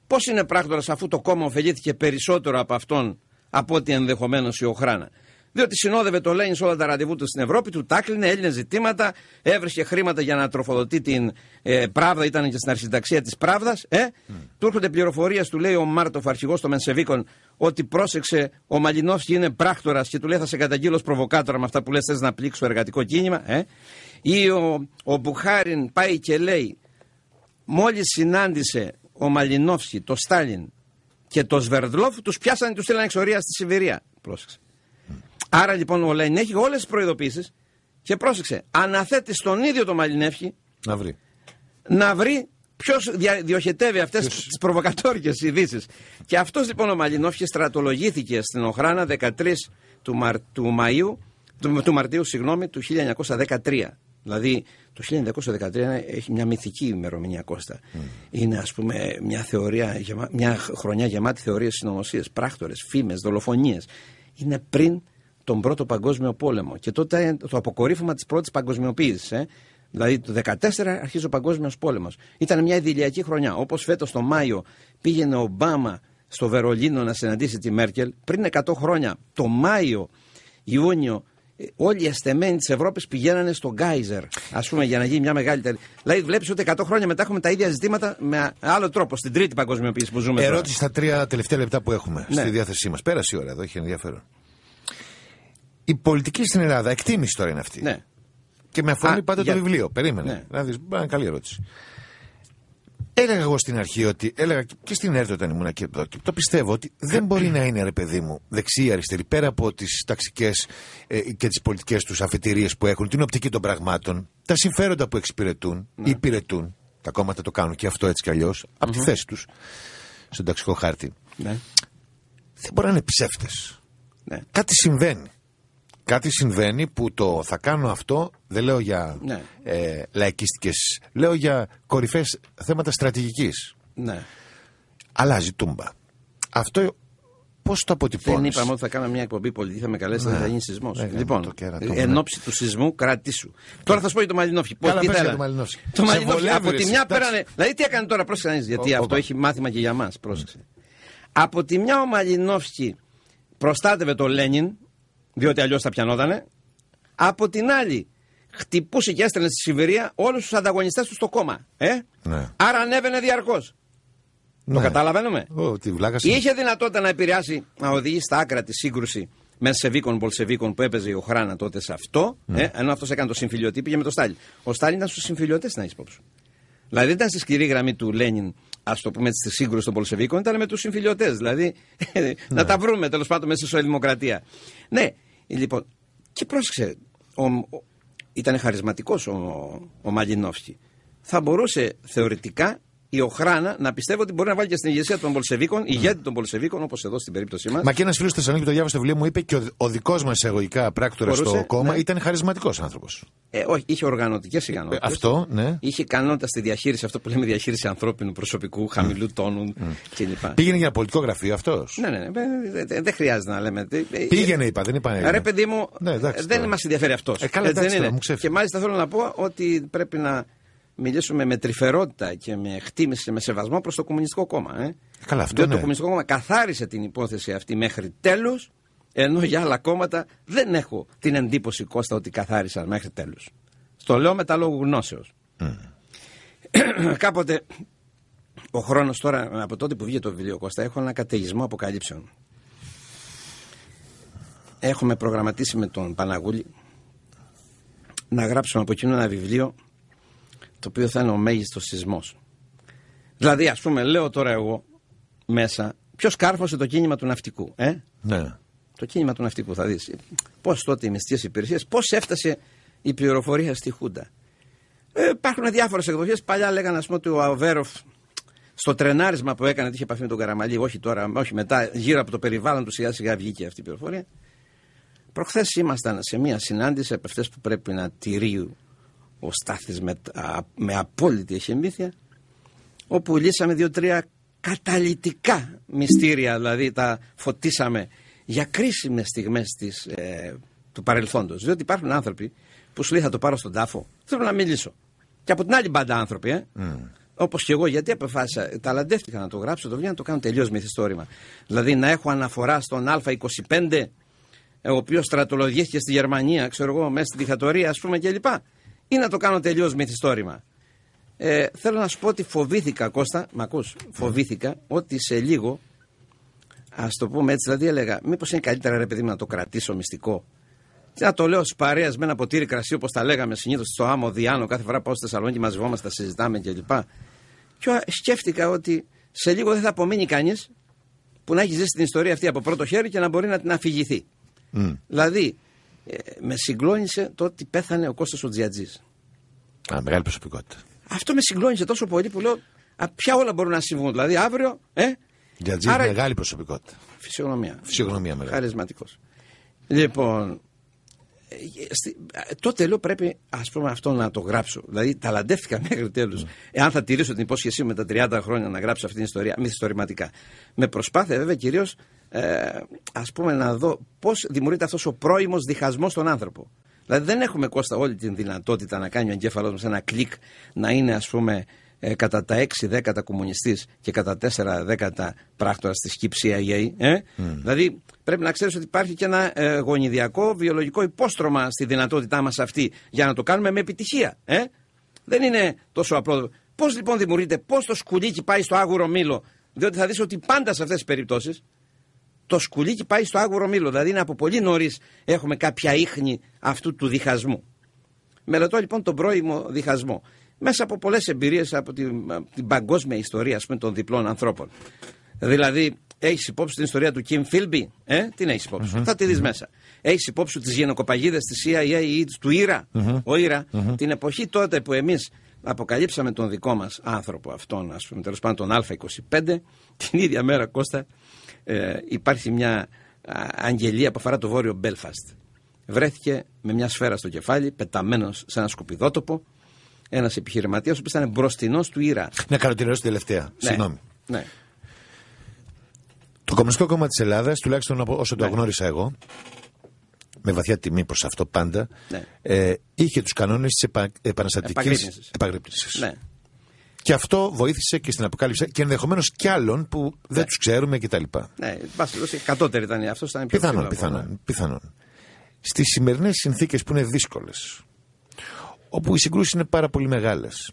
πώς είναι πράκτορας αφού το κόμμα ωφελήθηκε περισσότερο από αυτόν από ότι ενδεχομένως η Οχράνα. Διότι συνόδευε το Λένιν σε όλα τα ραντεβού του στην Ευρώπη, του τάκλινε, έλυνε ζητήματα, έβρισκε χρήματα για να τροφοδοτεί την ε, Πράβδα, ήταν και στην αρχισυνταξία της Πράβδας. Ε. Mm. Του έρχονται πληροφορίες, του λέει ο Μάρτοφ, αρχηγός των Μενσεβίκων, ότι πρόσεξε, ο Μαλινόφσκι είναι πράκτορας και του λέει θα σε καταγγείλω προβοκάτορα με αυτά που λες, θες να πλήξει το εργατικό κίνημα. Ε. Ή ο, ο Μπουχάριν πάει και λέει, μόλις συνάντησε ο Μαλινόφσκι, το Στάλιν και το Σβερδλόφ, τους πιάσανε και τους στείλανε εξορία στη Σιβηρία. Πρόσεξε. Άρα λοιπόν ο Λένιν έχει όλες τις προειδοποίησεις και πρόσεξε, αναθέτει στον ίδιο το Μαλινεύχη να βρει, να βρει ποιος διοχετεύει αυτές τις προβοκατόρικε ειδήσεις. Και αυτός λοιπόν ο Μαλινόφχη στρατολογήθηκε στην Οχράνα 13 του, Μαρ, του Μαΐου, του, του Μαρτίου συγγνώμη, του 1913. Δηλαδή το 1913 έχει μια μυθική ημερομηνία Κώστα. Mm. Είναι ας πούμε μια, θεωρία, μια χρονιά γεμάτη θεωρίες συνωμοσίες, πράκτορες, φήμες, δολοφονίες. Είναι πριν τον Πρώτο Παγκόσμιο Πόλεμο. Και τότε είναι το αποκορύφωμα της πρώτης παγκοσμιοποίησης. Ε. Δηλαδή το 1914 αρχίζει ο Παγκόσμιος Πόλεμος. Ήταν μια ιδηλιακή χρονιά. Όπως φέτος το Μάιο πήγαινε ο Ομπάμα στο Βερολίνο να συναντήσει τη Μέρκελ. Πριν 100 χρόνια, το Μάιο, Ιούνιο, όλοι οι αστεμένοι της Ευρώπης πηγαίνανε στο Γκάιζερ, ας πούμε, για να γίνει μια μεγαλύτερη. Δηλαδή, βλέπεις ότι 100 χρόνια μετά έχουμε τα ίδια ζητήματα με άλλο τρόπο, στην τρίτη παγκοσμιοποίηση που ζούμε. Ερώτηση στα τρία τελευταία λεπτά που έχουμε ναι. στη διάθεσή μας. Πέρασε η ώρα εδώ, έχει ενδιαφέρον. Η πολιτική στην Ελλάδα, εκτίμηση τώρα είναι αυτή. Ναι. Και με αφορμή πάντα για... το βιβλίο. Περίμενε. Ναι. Να δεις, είναι καλή ερώτηση. Έλεγα εγώ στην αρχή ότι, έλεγα και στην ΕΡΤ όταν ήμουν και εδώ, και το πιστεύω ότι δεν μπορεί να είναι ρε παιδί μου δεξί ή αριστερή, πέρα από τις ταξικές ε, και τις πολιτικές τους αφετηρίες που έχουν, την οπτική των πραγμάτων, τα συμφέροντα που εξυπηρετούν ή ναι. υπηρετούν. Τα κόμματα το κάνουν και αυτό έτσι κι αλλιώς, mm-hmm. από τη θέση τους στον ταξικό χάρτη. Ναι. Δεν μπορεί να είναι ψεύτες. Ναι. Κάτι συμβαίνει κάτι συμβαίνει που το θα κάνω αυτό, δεν λέω για ναι. ε, λαϊκίστικες, λέω για κορυφές θέματα στρατηγικής. Ναι. Αλλάζει τούμπα. Αυτό πώς το αποτυπώνεις; Δεν είπαμε ότι θα κάναμε μια εκπομπή πολιτική, θα με καλέσετε ναι. θα γίνει σεισμός. Ναι, λοιπόν, το εν ώψη του σεισμού, κρατήσου. Τώρα θα σου πω για το Μαλινόφι. Πώ τι θέλει. Το Μαλινόφι. Το Μαλινόφι από τη μια πέρανε. Δηλαδή τι έκανε τώρα, πρόσεξε γιατί αυτό έχει μάθημα και για μας. Πρόσεξε. Από τη μια ο Μαλινόφσκι προστάτευε τον Λένιν, διότι αλλιώς θα πιανότανε. Από την άλλη, χτυπούσε και έστελνε στη Σιβηρία όλους τους ανταγωνιστές τους στο κόμμα. Ε; Ναι. Άρα ανέβαινε διαρκώς. Ναι. Το καταλαβαίνουμε. Είχε δυνατότητα να επηρεάσει, να οδηγήσει στα άκρα τη σύγκρουση Μενσεβίκων Μπολσεβίκων που έπαιζε η Οχράνα τότε σε αυτό, ναι. ε, ενώ αυτός έκανε το συμφιλιωτή, πήγε με το Στάλιν. Ο Στάλιν ήταν στους συμφιλιωτές, να έχεις υπόψη. Δηλαδή δεν ήταν στη σκληρή γραμμή του Λένιν, ας το πούμε στη σύγκρουση των Πολσεβίκων, ήταν με τους συμφιλιωτές. Δηλαδή (laughs) να ναι. τα βρούμε τέλος πάντων μέσα στη Σοσιαλδημοκρατία. Ναι, Λοιπόν, και πρόσεξε, ο, ο, ήταν χαρισματικός ο, ο Μαλινόφσκι. Θα μπορούσε θεωρητικά η Οχράνα να πιστεύω ότι μπορεί να βάλει και στην ηγεσία των Πολσεβίκων, mm. ηγέτη των Πολσεβίκων, όπως εδώ στην περίπτωσή μας. Μα και ένας φίλος στη Θεσσαλονίκη που το διάβασε το βιβλίο μου είπε και ο, ο δικός μας εγωικά πράκτορας στο κόμμα ναι. ήταν χαρισματικός άνθρωπος. Ε, όχι, είχε οργανωτικές ικανότητες. Ε, αυτό, ναι. Είχε ικανότητα στη διαχείριση, αυτό που λέμε διαχείριση ανθρώπινου προσωπικού, χαμηλού mm. τόνου mm. κλπ. Πήγαινε για πολιτικό γραφείο αυτός; Ναι, ναι, ναι. Δεν δε χρειάζεται να λέμε. Πήγαινε, είπα, δεν είπα. Ρε, παιδί μου, ναι, δεν μας ενδιαφέρει αυτός. Ε, και μάλιστα θέλω να πω ότι πρέπει να μιλήσουμε με τρυφερότητα και με εκτίμηση και με σεβασμό προς το Κομμουνιστικό Κόμμα. Ε. Καλά, αυτό Διότι ναι. το Κομμουνιστικό Κόμμα καθάρισε την υπόθεση αυτή μέχρι τέλους, ενώ για άλλα κόμματα δεν έχω την εντύπωση Κώστα ότι καθάρισαν μέχρι τέλους. Στο λέω μετά λόγω γνώσεως. Mm. (clears throat) Κάποτε ο χρόνος τώρα, από τότε που βγήκε το βιβλίο Κώστα, έχω ένα καταιγισμό αποκαλύψεων. Έχουμε προγραμματίσει με τον Παναγούλη να γράψουμε από εκείνο ένα βιβλίο το οποίο θα είναι ο μέγιστος σεισμός. Δηλαδή, ας πούμε, λέω τώρα εγώ μέσα, ποιος κάρφωσε το κίνημα του ναυτικού, ε; Ναι. Το κίνημα του ναυτικού, θα δεις. Πώς τότε οι μυστικές υπηρεσίες, πώς έφτασε η πληροφορία στη Χούντα. Ε, υπάρχουν διάφορες εκδοχές. Παλιά λέγανε, ας πούμε, ότι ο Αβέροφ στο τρενάρισμα που έκανε, είχε επαφή με τον Καραμαλή, όχι τώρα, όχι μετά, γύρω από το περιβάλλον του σιγά σιγά βγήκε αυτή η πληροφορία. Προχθές ήμασταν σε μια συνάντηση από αυτές που πρέπει να τηρεί ο Στάθης με, με απόλυτη εχεμήθεια όπου λύσαμε δύο-τρία καταλυτικά μυστήρια, δηλαδή τα φωτίσαμε για κρίσιμες στιγμές της, ε, του παρελθόντος. Διότι υπάρχουν άνθρωποι που σου λέει θα το πάρω στον τάφο, θέλω να μιλήσω. Και από την άλλη μπάντα άνθρωποι, ε, mm. Όπως και εγώ, γιατί αποφάσισα, ταλαντεύτηκα να το γράψω το βιβλίο να το κάνω τελείως μυθιστόρημα. Δηλαδή να έχω αναφορά στον Α25, ο οποίος στρατολογήθηκε στη Γερμανία, ξέρω εγώ, μέσα στη δικτατορία, ας πούμε κλπ. Ή να το κάνω τελείως μυθιστόρημα. Ε, θέλω να σου πω ότι φοβήθηκα, Κώστα, μ' ακούς, φοβήθηκα ότι σε λίγο, ας το πούμε έτσι, δηλαδή έλεγα, μήπως είναι καλύτερα ρε παιδί να το κρατήσω μυστικό. Και να το λέω στι παρέας με ένα ποτήρι κρασί, όπως τα λέγαμε συνήθως στο άμμο Διάνο, κάθε φορά πάω στη Θεσσαλονίκη, μαζευόμαστε, τα συζητάμε κλπ. Και σκέφτηκα ότι σε λίγο δεν θα απομείνει κανείς που να έχει ζήσει την ιστορία αυτή από πρώτο χέρι και να μπορεί να την αφηγηθεί. Mm. Δηλαδή, ε, με συγκλώνησε το ότι πέθανε ο Κώστας ο Τζιατζής. Α, μεγάλη προσωπικότητα. Αυτό με συγκλώνησε τόσο πολύ που λέω, α, ποια όλα μπορούν να συμβούν. Δηλαδή, αύριο, ε. Τζιατζής Άρα... μεγάλη προσωπικότητα. Φυσιογνωμία. Φυσιογνωμία μεγάλη. Χαρισματικός. Λοιπόν, τότε λέω πρέπει ας πούμε αυτό να το γράψω. Δηλαδή ταλαντεύτηκα μέχρι τέλους. Mm. Εάν θα τηρήσω την υπόσχεσή μου με τα 30 χρόνια να γράψω αυτή την ιστορία, μυθιστορηματικά. Με προσπάθεια βέβαια κυρίως ε, ας πούμε να δω πώς δημιουργείται αυτός ο πρώιμος διχασμός στον άνθρωπο. Δηλαδή δεν έχουμε κόστα όλη την δυνατότητα να κάνει ο εγκέφαλός μας ένα κλικ να είναι ας πούμε ε, κατά τα 6 δέκατα κομμουνιστής και κατά 4 δέκατα πράκτορας της ΚΙΠ CIA. Ε; Mm. Δηλαδή πρέπει να ξέρεις ότι υπάρχει και ένα ε, γονιδιακό βιολογικό υπόστρωμα στη δυνατότητά μας αυτή για να το κάνουμε με επιτυχία. Ε; Δεν είναι τόσο απλό. Πώς λοιπόν δημιουργείται, πώς το σκουλίκι πάει στο άγουρο μήλο, διότι θα δεις ότι πάντα σε αυτές τις περιπτώσεις το σκουλίκι πάει στο άγουρο μήλο. Δηλαδή είναι από πολύ νωρίς έχουμε κάποια ίχνη αυτού του διχασμού. Μελετώ λοιπόν τον πρώιμο διχασμό μέσα από πολλές εμπειρίες από την, την παγκόσμια ιστορία πούμε, των διπλών ανθρώπων. Δηλαδή, έχεις υπόψη την ιστορία του Κιμ Φίλμπι, ε; την έχεις θα τη δεις μέσα. Έχεις υπόψη τι γενοκοπαγίδες της CIA ή του Ήρα, ο Ήρα, την εποχή τότε που εμείς αποκαλύψαμε τον δικό μας άνθρωπο αυτόν, ας πούμε, τέλος πάντων τον Α25, την ίδια μέρα Κώστα, ε, υπάρχει μια αγγελία που αφορά το βόρειο Μπέλφαστ. Βρέθηκε με μια σφαίρα στο κεφάλι, πεταμένος σε ένα σκουπιδότοπο, ένας επιχειρηματίας ο οποίος ήταν μπροστινός του Ήρα. Να καλοτηρώσω τελευταία. Ναι. Συγγνώμη. Ναι. Το Κομμουνιστικό Κόμμα της Ελλάδας, τουλάχιστον όσο το ναι. γνώρισα εγώ, με βαθιά τιμή προς αυτό πάντα, ναι. ε, είχε τους κανόνες της επα, επαναστατικής επαγρύπνησης. Ναι. Και αυτό βοήθησε και στην αποκάλυψη και ενδεχομένως κι άλλων που δεν ναι. τους ξέρουμε κτλ. Ναι, πάση κατώτερη ήταν αυτός. Ήταν πιο πιθανόν, πιθανόν, πιθανόν. Στις σημερινές συνθήκες που είναι δύσκολες, όπου οι συγκρούσεις είναι πάρα πολύ μεγάλες.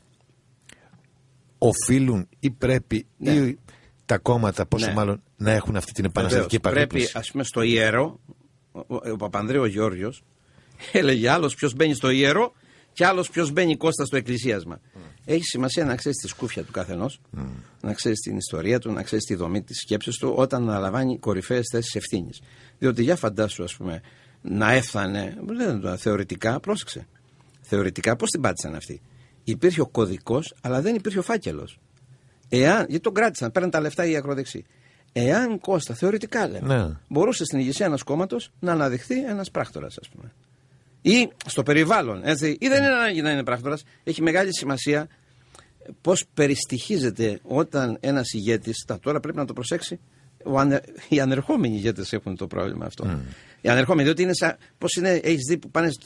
Οφείλουν ή πρέπει ναι. ή τα κόμματα, πόσο ναι. μάλλον, να έχουν αυτή την επαναστατική επαγρύπνηση; Πρέπει, ας πούμε, στο ιερό, ο, ο Παπανδρέο Γιώργιος (laughs) έλεγε άλλος ποιος μπαίνει στο ιερό και άλλος ποιος μπαίνει κόστα στο εκκλησίασμα. Mm. Έχει σημασία να ξέρεις τη σκούφια του καθενός, mm. να ξέρεις την ιστορία του, να ξέρεις τη δομή της σκέψης του όταν αναλαμβάνει κορυφαίες θέσεις ευθύνης. Διότι για φαντάσου, ας πούμε, να έφτανε, δεν θεωρητικά, πρόσεξε, θεωρητικά πώς την πάτησαν αυτοί; Υπήρχε ο κωδικός, αλλά δεν υπήρχε ο φάκελος. Εάν, γιατί τον κράτησαν, παίρνουν τα λεφτά οι ακροδεξοί. Εάν Κώστα, θεωρητικά λέμε, ναι. μπορούσε στην ηγεσία ενός κόμματος να αναδειχθεί ένας πράκτορας, ας πούμε. Ή στο περιβάλλον, έτσι. Ή δεν είναι ανάγκη να είναι πράκτορας. Έχει μεγάλη σημασία πώς περιστοιχίζεται όταν ένας ηγέτης, τα τώρα πρέπει να το προσέξει, ανε, οι ανερχόμενοι ηγέτες έχουν το πρόβλημα αυτό. Mm. Οι ανερχόμενοι, διότι είναι σαν. Πώς είναι, έχεις δει που πάνες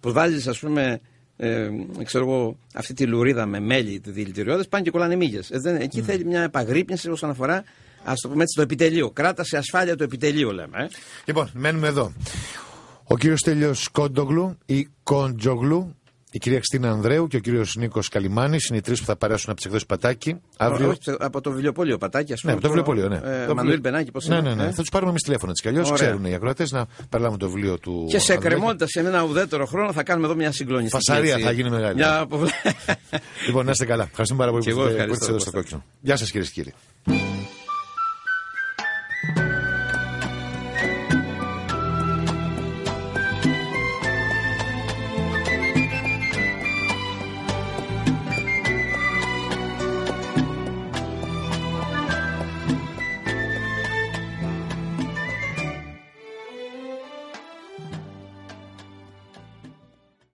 που βάζεις, ας πούμε, ε, ξέρω εγώ, αυτή τη λουρίδα με μέλι δηλητηριώδες, πάνε και κολλάνε μύγες. Ε, εκεί mm. θέλει μια επαγρύπνηση όσον αφορά, ας το πούμε έτσι, το επιτελείο. Κράτα σε ασφάλεια το επιτελείο, λέμε. Ε. Λοιπόν, μένουμε εδώ. Ο κύριος Τέλειο Κόντογλου ή Κόντζογλου η κυρία Χριστίνα Ανδρέου και ο κύριος Νίκος Καλιμάνη είναι οι τρεις που θα περάσουν από τις εκδόσεις Πατάκη. Αύριο... Όχι, από το βιβλιοπόλιο Πατάκη, ας πούμε. Ναι, από το βιβλιοπόλιο, ναι. Ε, Μανουήλ Μπενάκη, πώς ναι, ναι, ναι. Ε; Θα τους πάρουμε εμείς τηλέφωνο έτσι κι αλλιώς. Ξέρουν οι ακροατές να παραλάβουν το βιβλίο του. Και σε εκκρεμότητα σε ένα ουδέτερο χρόνο θα κάνουμε εδώ μια συγκλονιστική. Φασαρία θα γίνει μεγάλη. Μια... λοιπόν, να είστε καλά. Ευχαριστούμε πάρα πολύ που ήρθατε εδώ στο κόκκινο. Γεια σας κυρίες και κύριοι.